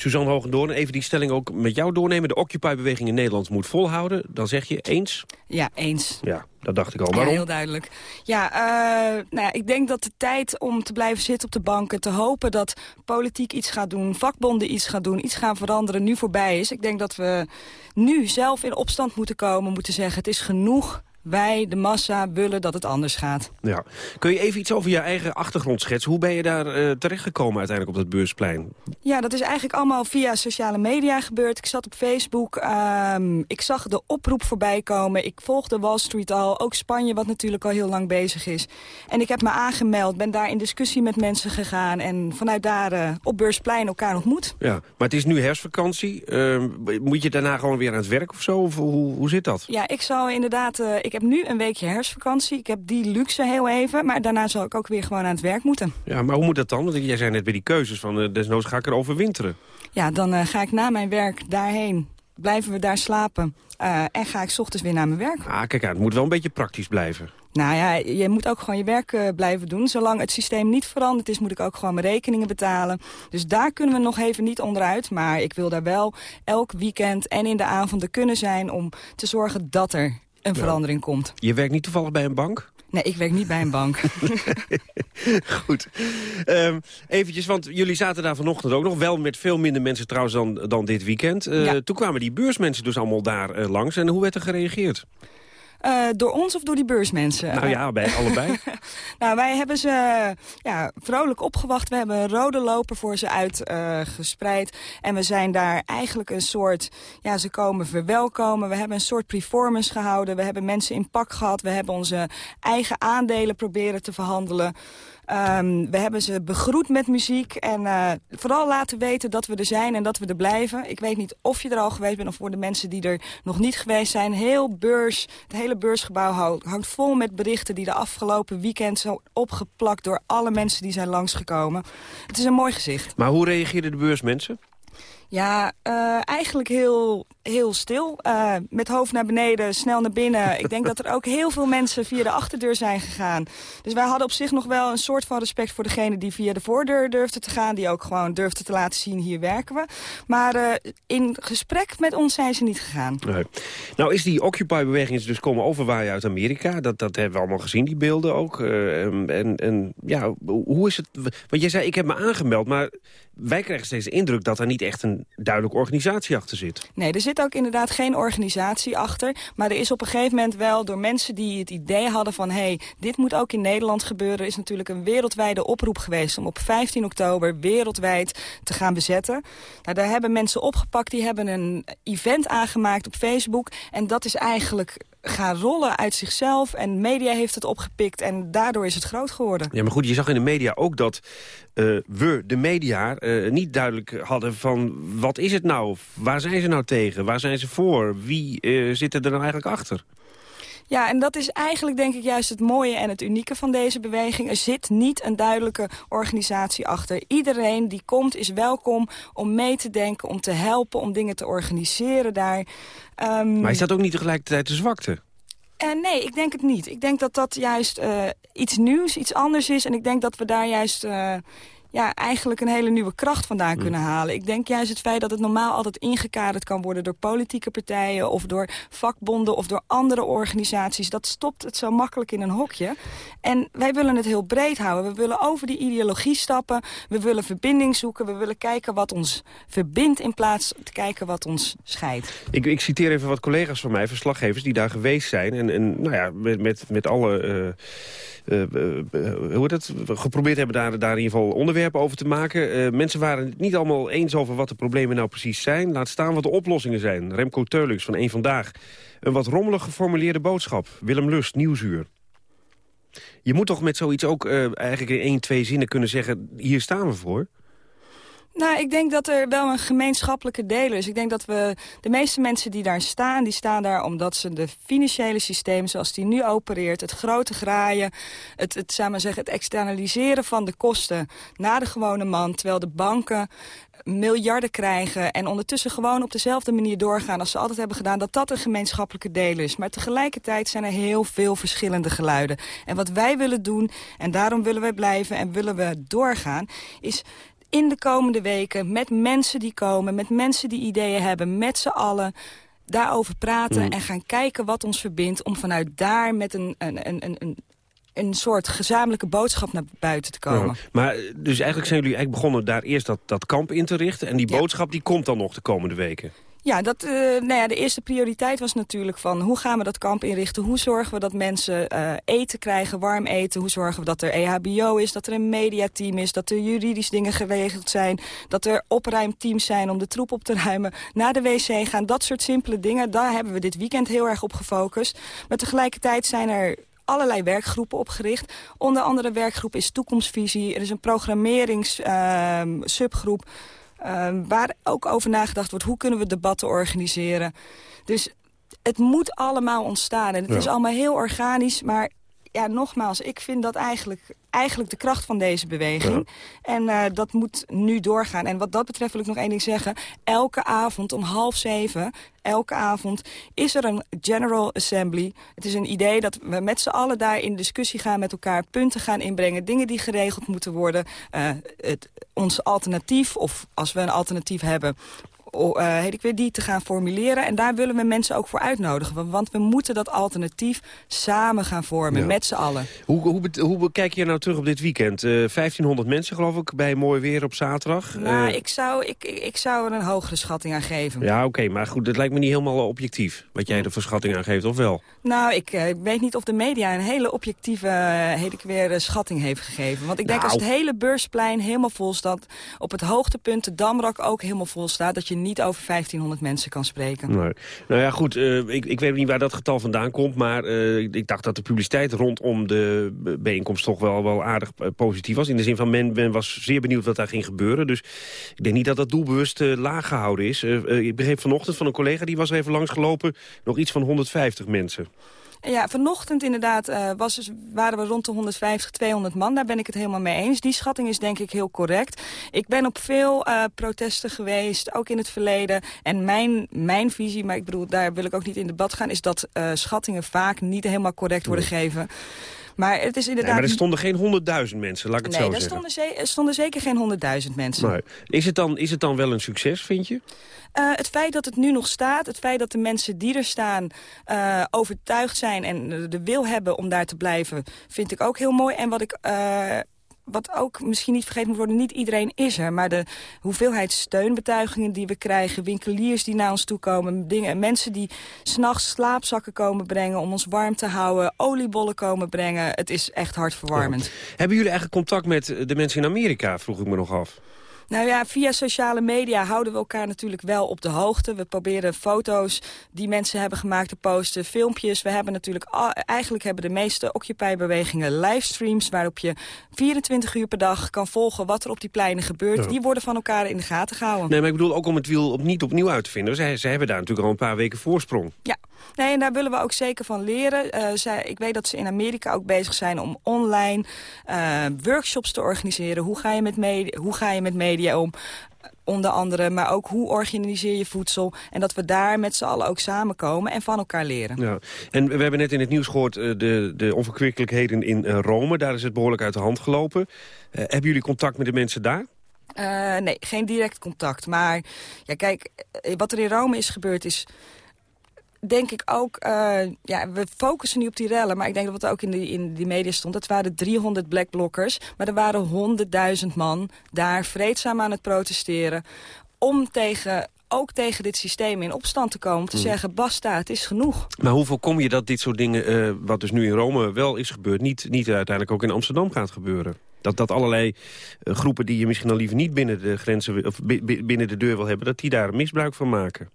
Speaker 16: Suzanne Hogendoorn, even die stelling ook met jou doornemen. De Occupy-beweging in Nederland moet volhouden. Dan zeg je eens?
Speaker 24: Ja, eens.
Speaker 16: Ja, dat dacht ik al.
Speaker 24: Ja,
Speaker 16: Waarom?
Speaker 24: heel duidelijk. Ja, eh, nou ja, ik denk dat de tijd om te blijven zitten op de banken... te hopen dat politiek iets gaat doen, vakbonden iets gaan doen... iets gaan veranderen, nu voorbij is. Ik denk dat we nu zelf in opstand moeten komen, moeten zeggen... het is genoeg, wij, de massa, willen dat het anders gaat.
Speaker 16: Ja. Kun je even iets over je eigen achtergrond schetsen? Hoe ben je daar eh, terechtgekomen uiteindelijk op dat beursplein?
Speaker 24: Ja, dat is eigenlijk allemaal via sociale media gebeurd. Ik zat op Facebook, ehm, ik zag de oproep voorbij komen. Ik volgde Wall Street al, ook Spanje wat natuurlijk al heel lang bezig is. En ik heb me aangemeld, ben daar in discussie met mensen gegaan... en vanuit daar eh, op beursplein elkaar ontmoet.
Speaker 16: Ja, maar het is nu herfstvakantie. Ehm, moet je daarna gewoon weer aan het werk of zo? Of hoe, hoe zit dat?
Speaker 24: Ja, ik zal inderdaad... ik heb nu een weekje herfstvakantie. Ik heb die luxe heel even. Maar daarna zal ik ook weer gewoon aan het werk moeten.
Speaker 16: Ja, maar hoe moet dat dan? Want jij zei net bij die keuzes van eh, desnoods ga ik er overwinteren.
Speaker 24: Ja, dan eh, ga ik na mijn werk daarheen. Blijven we daar slapen. Eh, en ga ik 's ochtends weer naar mijn werk.
Speaker 16: Ah, kijk aan, het moet wel een beetje praktisch blijven.
Speaker 24: Nou ja, je moet ook gewoon je werk blijven doen. Zolang het systeem niet veranderd is, moet ik ook gewoon mijn rekeningen betalen. Dus daar kunnen we nog even niet onderuit. Maar ik wil daar wel elk weekend en in de avonden kunnen zijn... om te zorgen dat er een
Speaker 16: Ja.
Speaker 24: verandering komt.
Speaker 16: Je werkt niet toevallig bij een bank?
Speaker 24: Nee, ik werk niet bij een bank.
Speaker 16: Goed. Ehm eventjes, want jullie zaten daar vanochtend ook nog. Wel met veel minder mensen trouwens dan, dan dit weekend. Eh,
Speaker 24: Ja.
Speaker 16: Toen kwamen die beursmensen dus allemaal daar eh, langs. En hoe werd er gereageerd?
Speaker 24: Eh, door ons of door die beursmensen?
Speaker 16: Nou ja, bij allebei.
Speaker 24: Nou, wij hebben ze ja, vrolijk opgewacht. We hebben een rode loper voor ze uitgespreid. en we zijn daar eigenlijk een soort... Ja, ze komen verwelkomen. We hebben een soort performance gehouden. We hebben mensen in pak gehad. We hebben onze eigen aandelen proberen te verhandelen. Ehm, we hebben ze begroet met muziek en eh, vooral laten weten dat we er zijn en dat we er blijven. Ik weet niet of je er al geweest bent of voor de mensen die er nog niet geweest zijn. Heel beurs, het hele beursgebouw houdt- hangt vol met berichten die de afgelopen weekend zo opgeplakt door alle mensen die zijn langsgekomen. Het is een mooi gezicht.
Speaker 16: Maar hoe reageerden de beursmensen?
Speaker 24: Ja, eh, eigenlijk heel, heel stil. Eh, met hoofd naar beneden, snel naar binnen. Ik denk dat er ook heel veel mensen via de achterdeur zijn gegaan. Dus wij hadden op zich nog wel een soort van respect voor degene die via de voordeur durfde te gaan. Die ook gewoon durfde te laten zien, hier werken we. Maar eh, in gesprek met ons zijn ze niet gegaan.
Speaker 16: Nee. Nou is die Occupy-beweging dus komen overwaaien uit Amerika. Dat, dat hebben we allemaal gezien, die beelden ook. Eh, en, en ja, hoe is het... Want jij zei, ik heb me aangemeld, maar wij krijgen steeds de indruk... dat er niet echt een duidelijke organisatie achter zit.
Speaker 24: Nee, er zit ook inderdaad geen organisatie achter. Maar er is op een gegeven moment wel door mensen die het idee hadden van... hé, hey, dit moet ook in Nederland gebeuren. Is natuurlijk een wereldwijde oproep geweest om op 15 oktober wereldwijd te gaan bezetten. Nou, daar hebben mensen opgepakt, die hebben een event aangemaakt op Facebook. En dat is eigenlijk gaan rollen uit zichzelf. En media heeft het opgepikt en daardoor is het groot geworden.
Speaker 16: Ja, maar goed, je zag in de media ook dat eh, we, de media, eh, niet duidelijk hadden van... wat is het nou? Waar zijn ze nou tegen? Waar zijn ze voor? Wie eh, zit er nou eigenlijk achter?
Speaker 24: Ja, en dat is eigenlijk denk ik juist het mooie en het unieke van deze beweging. Er zit niet een duidelijke organisatie achter. Iedereen die komt is welkom om mee te denken, om te helpen, om dingen te organiseren daar. Ehm,
Speaker 16: Maar is dat ook niet tegelijkertijd de zwakte?
Speaker 24: Eh, nee, ik denk het niet. Ik denk dat dat juist eh, iets nieuws, iets anders is. En ik denk dat we daar juist eh, ja, eigenlijk een hele nieuwe kracht vandaan kunnen halen. Ik denk juist het feit dat het normaal altijd ingekaderd kan worden... door politieke partijen of door vakbonden of door andere organisaties. Dat stopt het zo makkelijk in een hokje. En wij willen het heel breed houden. We willen over die ideologie stappen. We willen verbinding zoeken. We willen kijken wat ons verbindt in plaats te kijken wat ons scheidt.
Speaker 16: Ik, ik citeer even wat collega's van mij, verslaggevers, die daar geweest zijn. En, en nou ja, met, met, met alle... hoe heet het? geprobeerd hebben daar, daar in ieder geval onderwerpen over te maken. Eh, mensen waren het niet allemaal eens over wat de problemen nou precies zijn. Laat staan wat de oplossingen zijn. Remco Teulux van Eén Vandaag. Een wat rommelig geformuleerde boodschap. Willem Lust, Nieuwsuur. Je moet toch met zoiets ook eh, eigenlijk in één, twee zinnen kunnen zeggen... hier staan we voor?
Speaker 24: Nou, ik denk dat er wel een gemeenschappelijke deel is. Ik denk dat we de meeste mensen die daar staan, die staan daar omdat ze de financiële systeem zoals die nu opereert, het grote graaien, het, het, maar zeggen, het externaliseren van de kosten naar de gewone man, terwijl de banken miljarden krijgen en ondertussen gewoon op dezelfde manier doorgaan als ze altijd hebben gedaan, dat dat een gemeenschappelijke deel is. Maar tegelijkertijd zijn er heel veel verschillende geluiden. En wat wij willen doen, en daarom willen wij blijven en willen we doorgaan, is in de komende weken met mensen die komen, met mensen die ideeën hebben, met z'n allen daarover praten
Speaker 16: Mm.
Speaker 24: en gaan kijken wat ons verbindt... om vanuit daar met een, een, een, een, een, soort gezamenlijke boodschap naar buiten te komen.
Speaker 16: Ja. Maar dus eigenlijk zijn jullie eigenlijk begonnen daar eerst dat, dat kamp in te richten. En die boodschap die komt dan nog de komende weken.
Speaker 24: Ja, dat, eh, nou ja, de eerste prioriteit was natuurlijk van hoe gaan we dat kamp inrichten? Hoe zorgen we dat mensen eh, eten krijgen, warm eten? Hoe zorgen we dat er EHBO is, dat er een mediateam is... dat er juridisch dingen geregeld zijn, dat er opruimteams zijn... om de troep op te ruimen, naar de wc gaan. Dat soort simpele dingen, daar hebben we dit weekend heel erg op gefocust. Maar tegelijkertijd zijn er allerlei werkgroepen opgericht. Onder andere werkgroep is Toekomstvisie. Er is een programmeringssubgroep... Ehm, waar ook over nagedacht wordt, hoe kunnen we debatten organiseren. Dus het moet allemaal ontstaan. En het
Speaker 25: Ja.
Speaker 24: is allemaal heel organisch, maar ja, nogmaals, ik vind dat eigenlijk, eigenlijk de kracht van deze beweging. En eh, dat moet nu doorgaan. En wat dat betreft wil ik nog één ding zeggen. Elke avond om half zeven, elke avond, is er een General Assembly. Het is een idee dat we met z'n allen daar in discussie gaan met elkaar. Punten gaan inbrengen, dingen die geregeld moeten worden. eh, het, ons alternatief, of als we een alternatief hebben... eh, heet ik weer, die te gaan formuleren. En daar willen we mensen ook voor uitnodigen. Want- we moeten dat alternatief samen gaan vormen,
Speaker 16: Ja.
Speaker 24: met z'n allen.
Speaker 16: Hoe, hoe, hoe bekijk je nou terug op dit weekend? Eh 1500 mensen geloof ik bij mooi weer op zaterdag.
Speaker 24: Nou,
Speaker 16: Eh,
Speaker 24: ik, zou, ik, ik, zou er een hogere schatting aan geven.
Speaker 16: Ja, oké, maar goed, het lijkt me niet helemaal objectief... wat jij er voor schatting aan geeft, of wel?
Speaker 24: Nou, ik eh, weet niet of de media een hele objectieve, eh, heet ik weer, eh, schatting heeft gegeven. Want ik denk
Speaker 16: Nou.
Speaker 24: als het hele beursplein helemaal vol staat... op het hoogtepunt de Damrak ook helemaal vol staat... dat je niet over 1500 mensen kan spreken.
Speaker 16: Nou ja, goed, eh, ik, ik weet niet waar dat getal vandaan komt... maar eh, ik dacht dat de publiciteit rondom de bijeenkomst toch wel, wel aardig eh, positief was. In de zin van, men, was zeer benieuwd wat daar ging gebeuren. Dus ik denk niet dat dat doelbewust laag gehouden is. Ik begreep vanochtend van een collega, die was er even langs gelopen... nog iets van 150 mensen.
Speaker 24: En Ja, vanochtend inderdaad eh, was dus, waren we rond de 150, 200 man. Daar ben ik het helemaal mee eens. Die schatting is denk ik heel correct. Ik ben op veel eh, protesten geweest, ook in het verleden. En mijn, mijn visie, maar ik bedoel, daar wil ik ook niet in debat gaan... is dat eh, schattingen vaak niet helemaal correct worden gegeven. Maar het is
Speaker 16: Nee,
Speaker 24: inderdaad...
Speaker 16: maar er stonden geen 100.000 mensen, laat ik het
Speaker 24: nee,
Speaker 16: zo zeggen.
Speaker 24: stonden, ze- er stonden zeker geen 100.000 mensen.
Speaker 16: Maar is, het dan, is het dan wel een succes, vind je?
Speaker 24: Eh, het feit dat het nu nog staat, het feit dat de mensen die er staan eh, overtuigd zijn en de wil hebben om daar te blijven, vind ik ook heel mooi. En wat ik. eh, wat ook misschien niet vergeten moet worden, niet iedereen is er. Maar de hoeveelheid steunbetuigingen die we krijgen... winkeliers die naar ons toe komen... Dingen, mensen die s'nachts slaapzakken komen brengen om ons warm te houden... oliebollen komen brengen. Het is echt hartverwarmend.
Speaker 16: Hebben jullie eigenlijk contact met de mensen in Amerika, vroeg ik me nog af.
Speaker 24: Nou ja, via sociale media houden we elkaar natuurlijk wel op de hoogte. We proberen foto's die mensen hebben gemaakt te posten, filmpjes. We hebben natuurlijk, eigenlijk hebben de meeste Occupy-bewegingen livestreams... waarop je 24 uur per dag kan volgen wat er op die pleinen gebeurt.
Speaker 16: Ja.
Speaker 24: Die worden van elkaar in de gaten gehouden.
Speaker 16: Nee, maar ik bedoel ook om het wiel op, niet opnieuw uit te vinden. Zij, zij hebben daar natuurlijk al een paar weken voorsprong.
Speaker 24: Ja, nee, en daar willen we ook zeker van leren. Eh, zij, ik weet dat ze in Amerika ook bezig zijn om online eh, workshops te organiseren. Hoe ga je met media, hoe ga je met media om? Onder andere, maar ook hoe organiseer je voedsel. En dat we daar met z'n allen ook samenkomen en van elkaar leren.
Speaker 16: Ja. En we hebben net in het nieuws gehoord eh, de, de onverkwikkelijkheden in Rome. Daar is het behoorlijk uit de hand gelopen. Hebben jullie contact met de mensen daar?
Speaker 24: Nee, geen direct contact. Maar ja, kijk, wat er in Rome is gebeurd is... denk ik ook... eh, ja, we focussen nu op die rellen, maar ik denk dat wat ook in die, in die media stond... het waren 300 blackblockers, maar er waren 100.000 man daar vreedzaam aan het protesteren... om tegen, ook tegen dit systeem in opstand te komen. Te
Speaker 16: Hmm.
Speaker 24: zeggen, basta, het is genoeg.
Speaker 16: Maar hoe voorkom je dat dit soort dingen, eh, wat dus nu in Rome wel is gebeurd... niet, niet uiteindelijk ook in Amsterdam gaat gebeuren? Dat, dat allerlei eh, groepen die je misschien al liever niet binnen de grenzen... of bi- bi- binnen de deur wil hebben, dat die daar misbruik van maken?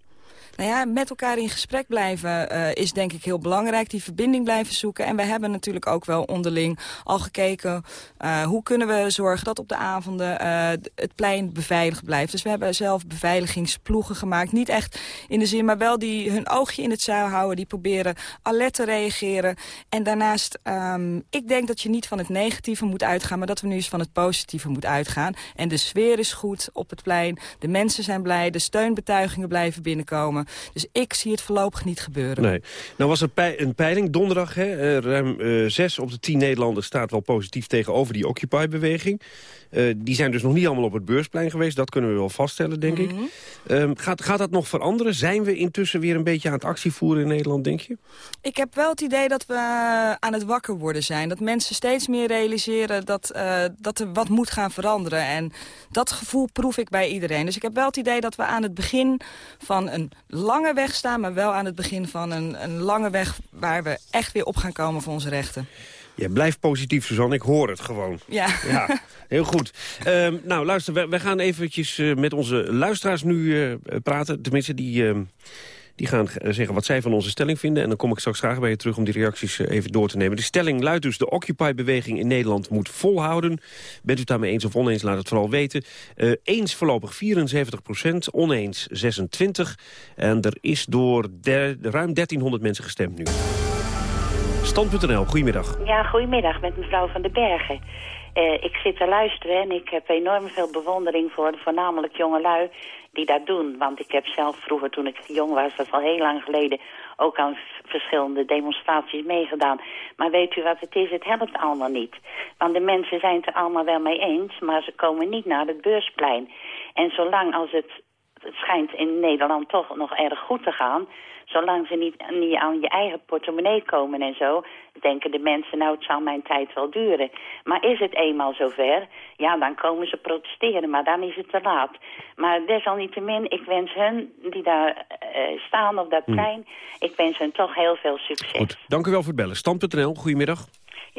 Speaker 24: Nou ja, met elkaar in gesprek blijven eh, is denk ik heel belangrijk. Die verbinding blijven zoeken. En we hebben natuurlijk ook wel onderling al gekeken... eh, hoe kunnen we zorgen dat op de avonden eh, het plein beveiligd blijft. Dus we hebben zelf beveiligingsploegen gemaakt. Niet echt in de zin, maar wel die hun oogje in het zeil houden. Die proberen alert te reageren. En daarnaast, ehm, ik denk dat je niet van het negatieve moet uitgaan... maar dat we nu eens van het positieve moeten uitgaan. En de sfeer is goed op het plein. De mensen zijn blij. De steunbetuigingen blijven binnenkomen. Dus ik zie het voorlopig niet gebeuren.
Speaker 16: Nee. Nou was er een peiling donderdag. Hè? Eh, ruim eh, zes op de tien Nederlanders staat wel positief tegenover die Occupy-beweging. Eh, die zijn dus nog niet allemaal op het beursplein geweest. Dat kunnen we wel vaststellen, denk ik. Ehm, gaat, gaat dat nog veranderen? Zijn we intussen weer een beetje aan het actie voeren in Nederland, denk je?
Speaker 24: Ik heb wel het idee dat we aan het wakker worden zijn. Dat mensen steeds meer realiseren dat, eh, dat er wat moet gaan veranderen. En dat gevoel proef ik bij iedereen. Dus ik heb wel het idee dat we aan het begin van een lange weg staan... maar wel aan het begin van een, een lange weg waar we echt weer op gaan komen voor onze rechten.
Speaker 16: Ja, blijf positief, Suzanne. Ik hoor het gewoon.
Speaker 24: Ja.
Speaker 16: Ja, heel goed. Ehm, nou, luister, we, we gaan eventjes eh, met onze luisteraars nu eh, praten. Tenminste, die, ehm, die gaan eh, zeggen wat zij van onze stelling vinden. En dan kom ik straks graag bij je terug om die reacties even door te nemen. De stelling luidt dus, de Occupy-beweging in Nederland moet volhouden. Bent u het daarmee eens of oneens, laat het vooral weten. Eens voorlopig 74 procent, oneens 26. En er is door der- ruim 1300 mensen gestemd nu. Stand.nl, goedemiddag.
Speaker 25: Ja, goedemiddag met mevrouw van den Bergen. Eh, ik zit te luisteren en ik heb enorm veel bewondering voor voornamelijk jongelui die dat doen. Want ik heb zelf vroeger, toen ik jong was, dat is al heel lang geleden, ook aan verschillende demonstraties meegedaan. Maar weet u wat het is? Het helpt allemaal niet. Want de mensen zijn het er allemaal wel mee eens, maar ze komen niet naar het beursplein. En zolang als het, het schijnt in Nederland toch nog erg goed te gaan... zolang ze niet, niet aan je eigen portemonnee komen en zo... denken de mensen, nou, het zal mijn tijd wel duren. Maar is het eenmaal zover, ja, dan komen ze protesteren, maar dan is het te laat. Maar desalniettemin, ik wens hun die daar eh, staan op dat
Speaker 16: Hm.
Speaker 25: plein... ik wens hen toch heel veel succes.
Speaker 16: Dank u wel voor het bellen. Stand.nl, goedemiddag.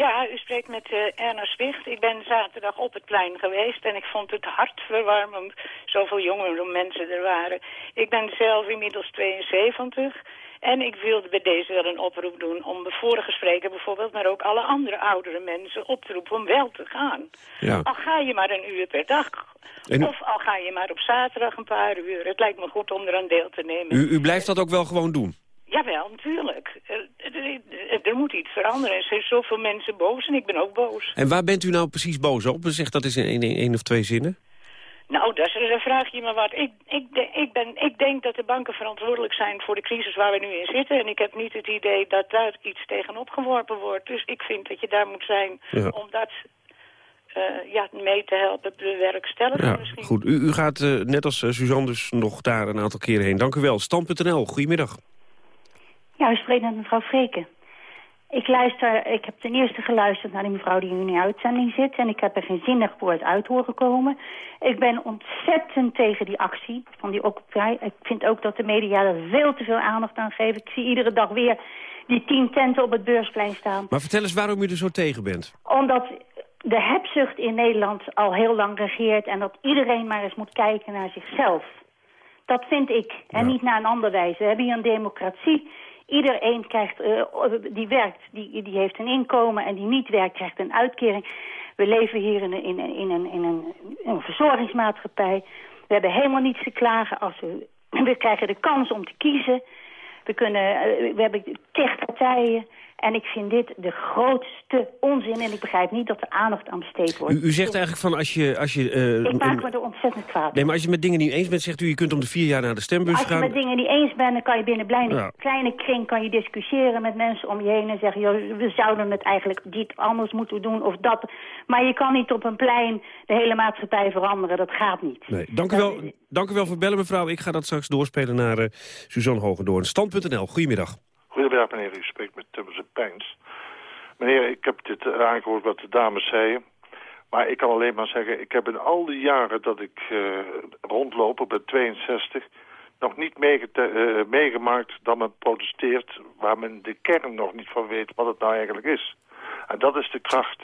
Speaker 26: Ja, u spreekt met eh Erna Zwicht. Ik ben zaterdag op het plein geweest en ik vond het hartverwarmend zoveel jongere mensen er waren. Ik ben zelf inmiddels 72 en ik wilde bij deze wel een oproep doen om de vorige spreker bijvoorbeeld, maar ook alle andere oudere mensen op te roepen om wel te gaan.
Speaker 16: Ja.
Speaker 26: Al ga je maar een uur per dag.
Speaker 16: En-
Speaker 26: Of al ga je maar op zaterdag een paar uur. Het lijkt me goed om eraan deel te nemen.
Speaker 16: U, u blijft dat ook wel gewoon doen?
Speaker 26: Jawel, natuurlijk. Er, moet iets veranderen. Er zijn zoveel mensen boos en ik ben ook boos.
Speaker 16: En waar bent u nou precies boos op? Zeg dat eens in één- of twee zinnen.
Speaker 26: Nou, dat is, dan vraag je me wat. Ik, ik, ik, ben, ik denk dat de banken verantwoordelijk zijn voor de crisis waar we nu in zitten. En ik heb niet het idee dat daar iets tegenop geworpen wordt. Dus ik vind dat je daar moet zijn
Speaker 16: Ja.
Speaker 26: om dat eh, ja, mee te helpen bewerkstelligen
Speaker 16: Ja,
Speaker 26: misschien.
Speaker 16: goed. U, u gaat eh, net als eh, Suzanne dus nog daar een aantal keren heen. Dank u wel. Stand.nl, goedemiddag.
Speaker 27: Ja, u spreekt met mevrouw Freken. Ik luister, ik heb ten eerste geluisterd naar die mevrouw die nu in de uitzending zit... en ik heb er geen zinnig woord uit horen komen. Ik ben ontzettend tegen die actie van die Occupy. Ik vind ook dat de media er veel te veel aandacht aan geven. Ik zie iedere dag weer die tien tenten op het beursplein staan.
Speaker 16: Maar vertel eens waarom u er zo tegen bent.
Speaker 27: Omdat de hebzucht in Nederland al heel lang regeert... en dat iedereen maar eens moet kijken naar zichzelf. Dat vind ik, en niet naar een ander wijze. We hebben hier een democratie. Iedereen krijgt, eh, die werkt, die, die heeft een inkomen... en die niet werkt, krijgt een uitkering. We leven hier in in in een, in een, een verzorgingsmaatschappij. We hebben helemaal niets te klagen als we... We krijgen de kans om te kiezen. We, kunnen, eh, we hebben tig partijen. En ik vind dit de grootste onzin. En ik begrijp niet dat er aandacht aan besteed wordt.
Speaker 16: U, u zegt eigenlijk van als je... Als je eh,
Speaker 27: Ik maak
Speaker 16: een-
Speaker 27: me er ontzettend kwaad.
Speaker 16: nee, maar als je met dingen niet eens bent, zegt u... je kunt om de vier jaar naar de stembus
Speaker 27: Als je
Speaker 16: gaan.
Speaker 27: met dingen niet eens bent, dan kan je binnen
Speaker 16: Ja.
Speaker 27: kleine kring kan je discussiëren met mensen om je heen en zeggen, joh, we zouden het eigenlijk dit anders moeten doen of dat. Maar je kan niet op een plein de hele maatschappij veranderen, dat gaat niet.
Speaker 16: Nee, dank u, wel, dank u wel voor het bellen, mevrouw. Ik ga dat straks doorspelen naar eh, Suzanne Hogendoorn. Stand.nl, goedemiddag.
Speaker 28: Goedemiddag meneer, u spreekt met Tubbers en Pijns. Meneer, ik heb dit eh, aangehoord wat de dames zeiden. Maar ik kan alleen maar zeggen, ik heb in al die jaren dat ik eh, rondloop, ik ben 62... nog niet eh, meegemaakt dat men protesteert... waar men de kern nog niet van weet wat het nou eigenlijk is. En dat is de kracht.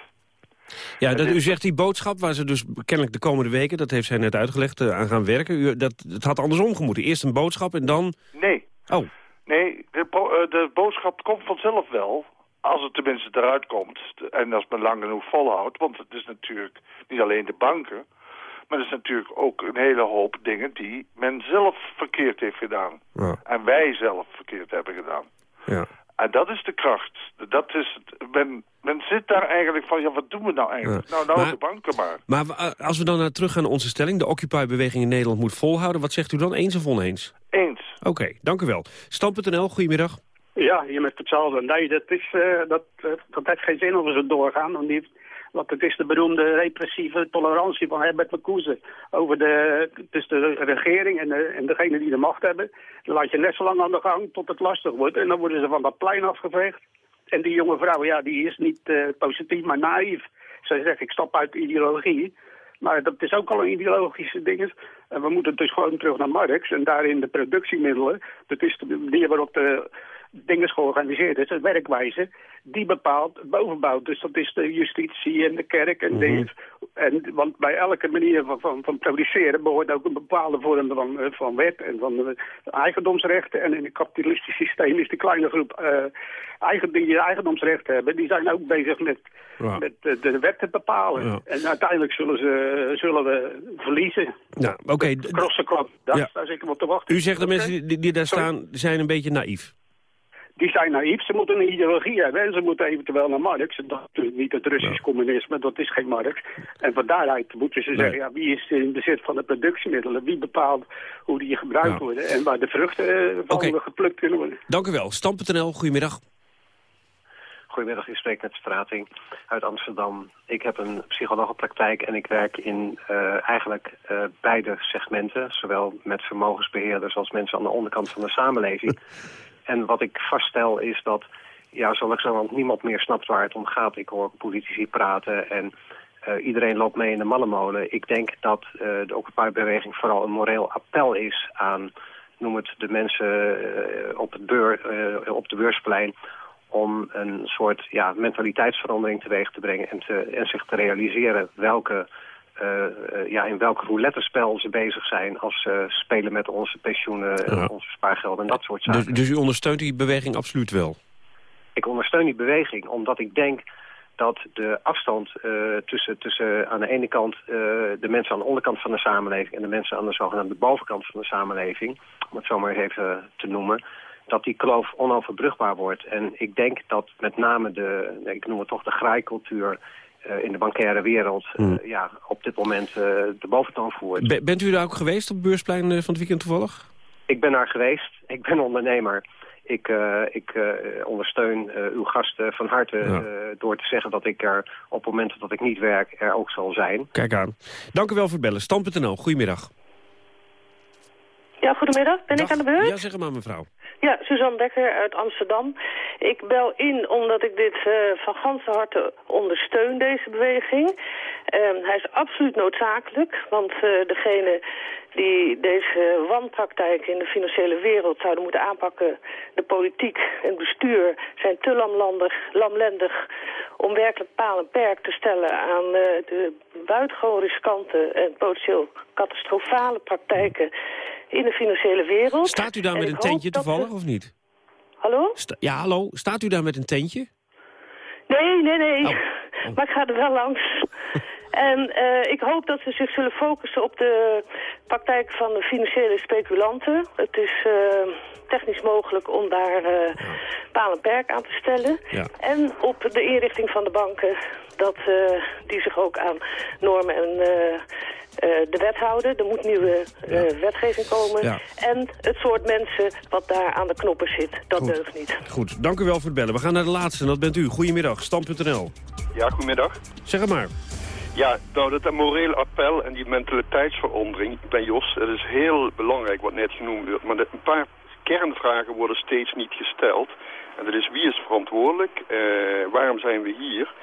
Speaker 16: Ja, dat, u zegt die boodschap waar ze dus kennelijk de komende weken... dat heeft zij net uitgelegd, eh, aan gaan werken. U, dat, het had andersom gemoeten. Eerst een boodschap en dan...
Speaker 28: Nee.
Speaker 16: Oh.
Speaker 28: Nee, de, eh, de boodschap komt vanzelf wel. Als het tenminste eruit komt. En als men lang genoeg volhoudt. Want het is natuurlijk niet alleen de banken. Maar het is natuurlijk ook een hele hoop dingen die men zelf verkeerd heeft gedaan.
Speaker 16: Ja.
Speaker 28: En wij zelf verkeerd hebben gedaan.
Speaker 16: Ja.
Speaker 28: En dat is de kracht. Dat is het. Men, men zit daar eigenlijk van, ja, wat doen we nou eigenlijk?
Speaker 16: Ja.
Speaker 28: Nou, nou
Speaker 16: Maar-
Speaker 28: de banken maar.
Speaker 16: Maar wa- als we dan naar terug gaan naar onze stelling... de Occupy-beweging in Nederland moet volhouden... wat zegt u dan, eens of oneens?
Speaker 28: Eens.
Speaker 16: Oké, dank u wel. Stand.nl, goedemiddag.
Speaker 29: Ja, hier met hetzelfde. Nee, dat, is, uh, dat, uh, dat heeft geen zin als we zo doorgaan. Want, die, want het is de beroemde repressieve tolerantie van Herbert Marcuse. Over de, tussen de regering en, de, en degene die de macht hebben. Dan laat je net zo lang aan de gang tot het lastig wordt. En dan worden ze van dat plein afgeveegd. En die jonge vrouw, ja, die is niet uh, positief, maar naïef. Zij zegt, ik stap uit de ideologie. Maar dat is ook al een ideologische ding. En we moeten dus gewoon terug naar Marx. En daarin de productiemiddelen. Dat is de manier waarop de dingen georganiseerd is, de werkwijze, die bepaalt bovenbouw. Dus dat is de justitie en de kerk en mm en Want bij elke manier van, van, van, produceren behoort ook een bepaalde vorm van, eh, van wet en van uh, eigendomsrechten. En in het kapitalistische systeem is die kleine groep uh, eigen, die eigendomsrechten hebben, die zijn ook bezig met, met de, de wet te bepalen. En uiteindelijk zullen, ze, zullen we verliezen.
Speaker 16: Ja, oké. Okay.
Speaker 29: Krossenklap, daar ja. staat zeker op te wachten.
Speaker 16: U zegt de mensen die, die daar staan, zijn een beetje naïef
Speaker 29: die zijn naïef. Ze moeten een ideologie hebben en ze moeten eventueel naar Marx. Dat is natuurlijk niet het Russisch communisme, dat is geen Marx. En van daaruit moeten ze zeggen, ja, wie is in bezit van de productiemiddelen? Wie bepaalt hoe die gebruikt worden en waar de vruchten uh, van okay. geplukt kunnen worden?
Speaker 16: Dank u wel. Stam.nl, goedemiddag.
Speaker 30: Goedemiddag, ik spreek met Strating uit Amsterdam. Ik heb een psychologenpraktijk en ik werk in uh, eigenlijk uh, beide segmenten. Zowel met vermogensbeheerders als mensen aan de onderkant van de samenleving. En wat ik vaststel is dat ja, zo langzamerhand niemand meer snapt waar het om gaat. Ik hoor politici praten en uh, iedereen loopt mee in de mallenmolen. Ik denk dat uh, de Occupy-beweging vooral een moreel appel is aan, noem het, de mensen uh, op, het beur, op de beursplein om een soort ja, mentaliteitsverandering teweeg te brengen en, en zich te realiseren welke ja, in welk roulette-spel ze bezig zijn als ze spelen met onze pensioenen, ja. onze spaargelden en dat soort zaken.
Speaker 16: Dus, dus u ondersteunt die beweging absoluut wel?
Speaker 30: Ik ondersteun die beweging omdat ik denk dat de afstand uh, tussen, tussen aan de ene kant uh, de mensen aan de onderkant van de samenleving... en de mensen aan de zogenaamde bovenkant van de samenleving, om het zo maar even te noemen... dat die kloof onoverbrugbaar wordt. En ik denk dat met name de, ik noem het toch de graaikultuur in de bankaire wereld uh, ja, op dit moment uh, de boventoon voert.
Speaker 16: Be bent u daar ook geweest op het beursplein van het weekend toevallig?
Speaker 30: Ik ben daar geweest. Ik ben ondernemer. Ik, ik ondersteun uw gasten van harte ja. door te zeggen dat ik er op momenten dat ik niet werk er ook zal zijn.
Speaker 16: Kijk aan. Dank u wel voor het bellen. Stand.nl, goedemiddag.
Speaker 31: Ja, goedemiddag. Ben
Speaker 16: Dag.
Speaker 31: ik aan de beurt?
Speaker 16: Ja, zeg maar mevrouw.
Speaker 31: Ja, Suzanne Becker uit Amsterdam. Ik bel in omdat ik dit uh, van ganse harte ondersteun, deze beweging. Uh, hij is absoluut noodzakelijk, want uh, degene die deze wanpraktijk in de financiële wereld zouden moeten aanpakken, de politiek en bestuur, zijn te lamlandig, lamlendig om werkelijk paal en perk te stellen aan uh, de buitengewoon riskante en potentieel catastrofale praktijken in de financiële wereld.
Speaker 16: Staat u daar met een tentje toevallig of niet?
Speaker 31: Hallo?
Speaker 16: Sta ja, hallo. Staat u daar met een tentje?
Speaker 31: Nee, nee, nee. Oh. Oh. Maar ik ga er wel langs. en uh, ik hoop dat ze zich zullen focussen op de praktijk van de financiële speculanten. Het is uh, technisch mogelijk om daar uh, ja. paal en perk aan te stellen.
Speaker 16: Ja.
Speaker 31: En op de inrichting van de banken, dat die zich ook aan normen en uh, de wet houden. Er moet nieuwe uh, ja. wetgeving komen.
Speaker 16: Ja.
Speaker 31: En het soort mensen wat daar aan de knoppen zit, dat
Speaker 16: Goed.
Speaker 31: deugt niet.
Speaker 16: Goed, dank u wel voor het bellen. We gaan naar de laatste en dat bent u. Goedemiddag, Stam.nl.
Speaker 32: Ja, goedemiddag.
Speaker 16: Zeg het maar.
Speaker 32: Ja, nou, dat moreel appel en die mentaliteitsverandering, ik ben Jos, dat is heel belangrijk wat net genoemd wordt. Maar een paar kernvragen worden steeds niet gesteld. En dat is wie is verantwoordelijk, uh, waarom zijn we hier...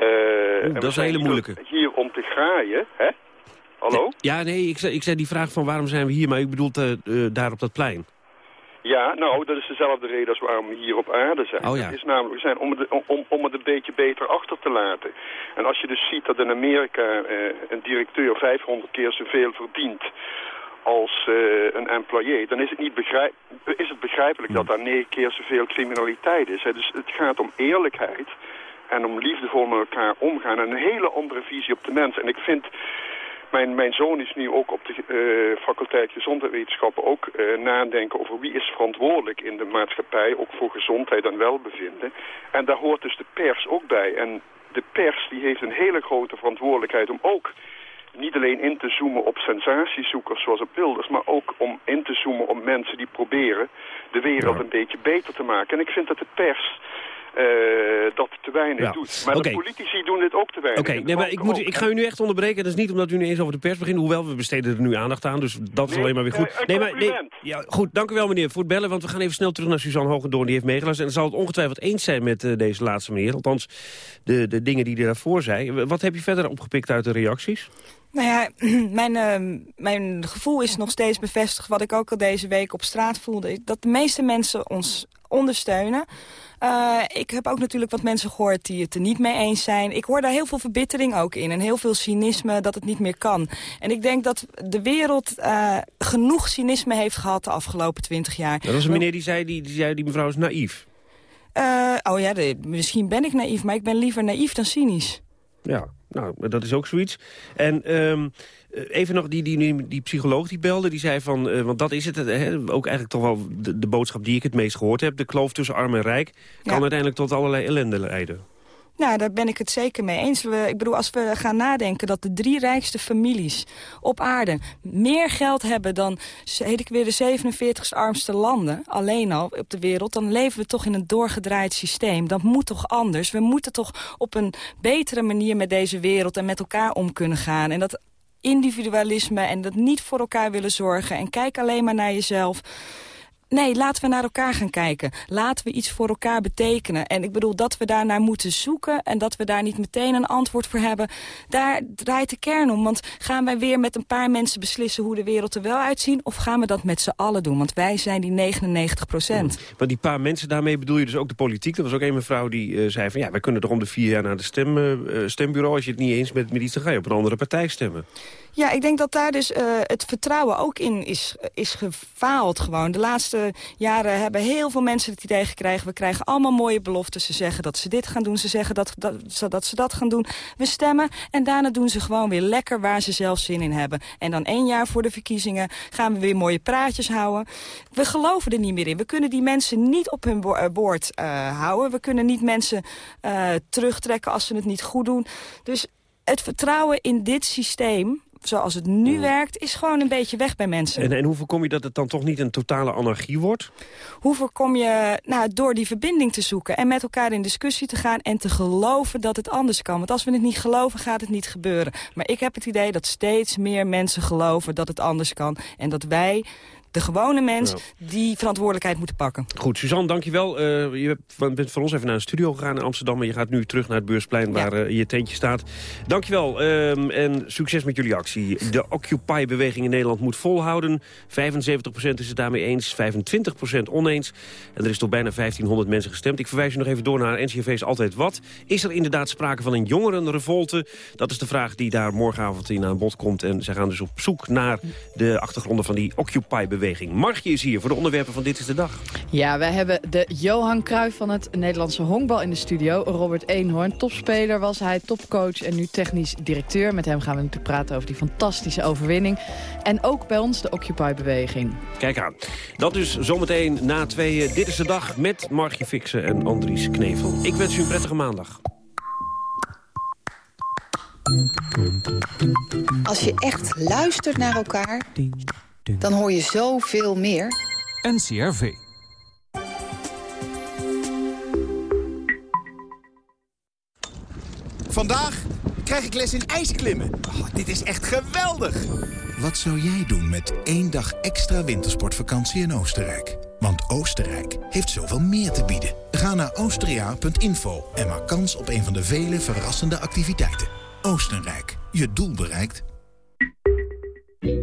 Speaker 16: Oeh, dat is een hele moeilijke.
Speaker 32: Hier om te graaien, hè? Hallo?
Speaker 16: Ja, nee, ik zei, ik zei die vraag van waarom zijn we hier, maar ik bedoel uh, uh, daar op dat plein.
Speaker 32: Ja, nou, dat is dezelfde reden als waarom we hier op aarde zijn.
Speaker 16: Oh, ja.
Speaker 32: Het is namelijk, zijn om het, om, om het een beetje beter achter te laten. En als je dus ziet dat in Amerika uh, een directeur 500 keer zoveel verdient als uh, een employé, dan is het, niet begrijp is het begrijpelijk dat daar negen keer zoveel criminaliteit is. Hè. Dus het gaat om eerlijkheid en om liefdevol met elkaar omgaan en een hele andere visie op de mens. En ik vind... Mijn, mijn zoon is nu ook op de uh, faculteit gezondheidswetenschappen ook uh, nadenken over wie is verantwoordelijk in de maatschappij, ook voor gezondheid en welbevinden. En daar hoort dus de pers ook bij. En de pers die heeft een hele grote verantwoordelijkheid om ook niet alleen in te zoomen op sensatiezoekers zoals op Wilders... maar ook om in te zoomen op mensen die proberen de wereld een beetje beter te maken. En ik vind dat de pers dat te weinig doet. Maar de politici doen dit ook te weinig.
Speaker 16: Oké, nee, maar ik, moet, ik ga u nu echt onderbreken. Dat is niet omdat u nu eens over de pers begint. Hoewel, we besteden er nu aandacht aan. Dus dat is alleen maar weer goed.
Speaker 32: Uh, nee, maar, nee,
Speaker 16: ja, goed, dank u wel meneer voor het bellen. Want we gaan even snel terug naar Suzanne Hogendoorn. Die heeft meegeluisterd. En zal het ongetwijfeld eens zijn met uh, deze laatste meneer. Althans, de, de dingen die hij daarvoor zei. Wat heb je verder opgepikt uit de reacties?
Speaker 24: Nou ja, mijn, uh, mijn gevoel is nog steeds bevestigd... wat ik ook al deze week op straat voelde... dat de meeste mensen ons ondersteunen. Uh, ik heb ook natuurlijk wat mensen gehoord die het er niet mee eens zijn. Ik hoor daar heel veel verbittering ook in. En heel veel cynisme dat het niet meer kan. En ik denk dat de wereld uh, genoeg cynisme heeft gehad de afgelopen twintig jaar.
Speaker 16: Dat was een meneer die zei, die, die, zei, die mevrouw is naïef.
Speaker 24: Uh, oh ja, de, misschien ben ik naïef, maar ik ben liever naïef dan cynisch.
Speaker 16: Ja, nou, dat is ook zoiets. En um, even nog, die, die, die, psycholoog die belde, die zei van... Uh, want dat is het, hè, ook eigenlijk toch wel de, de, boodschap die ik het meest gehoord heb. De kloof tussen arm en rijk kan ja. uiteindelijk tot allerlei ellende leiden.
Speaker 24: Nou, daar ben ik het zeker mee eens. We, ik bedoel, als we gaan nadenken dat de drie rijkste families op aarde... meer geld hebben dan, heet ik weer, de 47 armste landen... alleen al op de wereld, dan leven we toch in een doorgedraaid systeem. Dat moet toch anders? We moeten toch op een betere manier met deze wereld... en met elkaar om kunnen gaan. En dat individualisme en dat niet voor elkaar willen zorgen... en kijk alleen maar naar jezelf... Nee, laten we naar elkaar gaan kijken. Laten we iets voor elkaar betekenen. En ik bedoel dat we daarnaar moeten zoeken... en dat we daar niet meteen een antwoord voor hebben. Daar draait de kern om. Want gaan wij weer met een paar mensen beslissen... hoe de wereld er wel uitziet? Of gaan we dat met z'n allen doen? Want wij zijn die 99 procent.
Speaker 16: Maar die paar mensen, daarmee bedoel je dus ook de politiek? Dat was ook een mevrouw die uh, zei van... ja, wij kunnen er om de vier jaar naar de stem, uh, stembureau. Als je het niet eens bent met iets, dan ga je op een andere partij stemmen.
Speaker 24: Ja, ik denk dat daar dus uh, het vertrouwen ook in is, is gefaald gewoon. De laatste jaren hebben heel veel mensen het idee gekregen... we krijgen allemaal mooie beloftes. Ze zeggen dat ze dit gaan doen, ze zeggen dat, dat, dat ze dat gaan doen. We stemmen en daarna doen ze gewoon weer lekker waar ze zelf zin in hebben. En dan één jaar voor de verkiezingen gaan we weer mooie praatjes houden. We geloven er niet meer in. We kunnen die mensen niet op hun woord uh, houden. We kunnen niet mensen uh, terugtrekken als ze het niet goed doen. Dus het vertrouwen in dit systeem zoals het nu werkt, is gewoon een beetje weg bij mensen.
Speaker 16: En, en hoe voorkom je dat het dan toch niet een totale anarchie wordt?
Speaker 24: Hoe voorkom je, nou, door die verbinding te zoeken en met elkaar in discussie te gaan en te geloven dat het anders kan. Want als we het niet geloven, gaat het niet gebeuren. Maar ik heb het idee dat steeds meer mensen geloven dat het anders kan. En dat wij de gewone mens die verantwoordelijkheid moeten pakken.
Speaker 16: Goed, Suzanne, dankjewel. Uh, je bent van ons even naar een studio gegaan in Amsterdam... en je gaat nu terug naar het Beursplein waar uh, je tentje staat. Dankjewel uh, en succes met jullie actie. De Occupy-beweging in Nederland moet volhouden. 75% is het daarmee eens, 25% oneens. En er is toch bijna 1500 mensen gestemd. Ik verwijs je nog even door naar NCV's Altijd Wat. Is er inderdaad sprake van een jongerenrevolte? Dat is de vraag die daar morgenavond in aan bod komt. En zij gaan dus op zoek naar de achtergronden van die Occupy-beweging beweging. Margje is hier voor de onderwerpen van Dit is de Dag.
Speaker 33: Ja, wij hebben de Johan Cruijff van het Nederlandse honkbal in de studio. Robert Eenhoorn, topspeler was hij, topcoach en nu technisch directeur. Met hem gaan we natuurlijk praten over die fantastische overwinning. En ook bij ons de Occupy-beweging.
Speaker 16: Kijk aan. Dat dus zometeen na tweeën. Dit is de Dag met Margje Fixen en Andries Knevel. Ik wens u een prettige maandag.
Speaker 34: Als je echt luistert naar elkaar dan hoor je zoveel meer.
Speaker 35: NCRV.
Speaker 36: Vandaag krijg ik les in ijsklimmen. Oh, dit is echt geweldig.
Speaker 37: Wat zou jij doen met één dag extra wintersportvakantie in Oostenrijk? Want Oostenrijk heeft zoveel meer te bieden. Ga naar austria.info en maak kans op een van de vele verrassende activiteiten. Oostenrijk, je doel bereikt.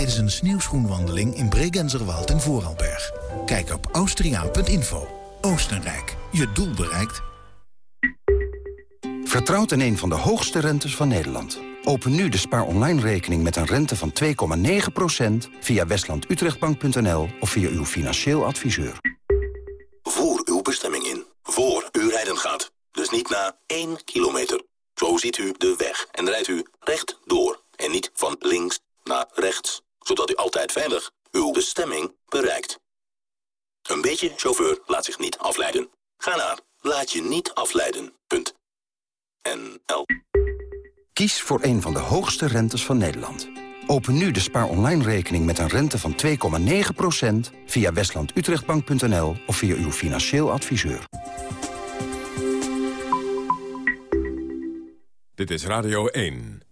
Speaker 37: tijdens een sneeuwschoenwandeling in Bregenzerwald en Vooralberg. Kijk op austriaan.info. Oostenrijk, je doel bereikt.
Speaker 38: Vertrouwt in een van de hoogste rentes van Nederland.
Speaker 39: Open nu de Spaar Online rekening met een rente van 2,9% via westlandutrechtbank.nl of via uw financieel adviseur.
Speaker 40: Voer uw bestemming in, voor u rijden gaat. Dus niet na 1 kilometer. Zo ziet u de weg en rijdt u recht door en niet van links naar rechts. Zodat u altijd veilig uw bestemming bereikt. Een beetje chauffeur laat zich niet afleiden. Ga naar laat je niet afleiden. Punt. NL.
Speaker 39: Kies voor een van de hoogste rentes van Nederland. Open nu de Spaar Online rekening met een rente van 2,9% via westlandutrechtbank.nl of via uw financieel adviseur.
Speaker 35: Dit is Radio 1.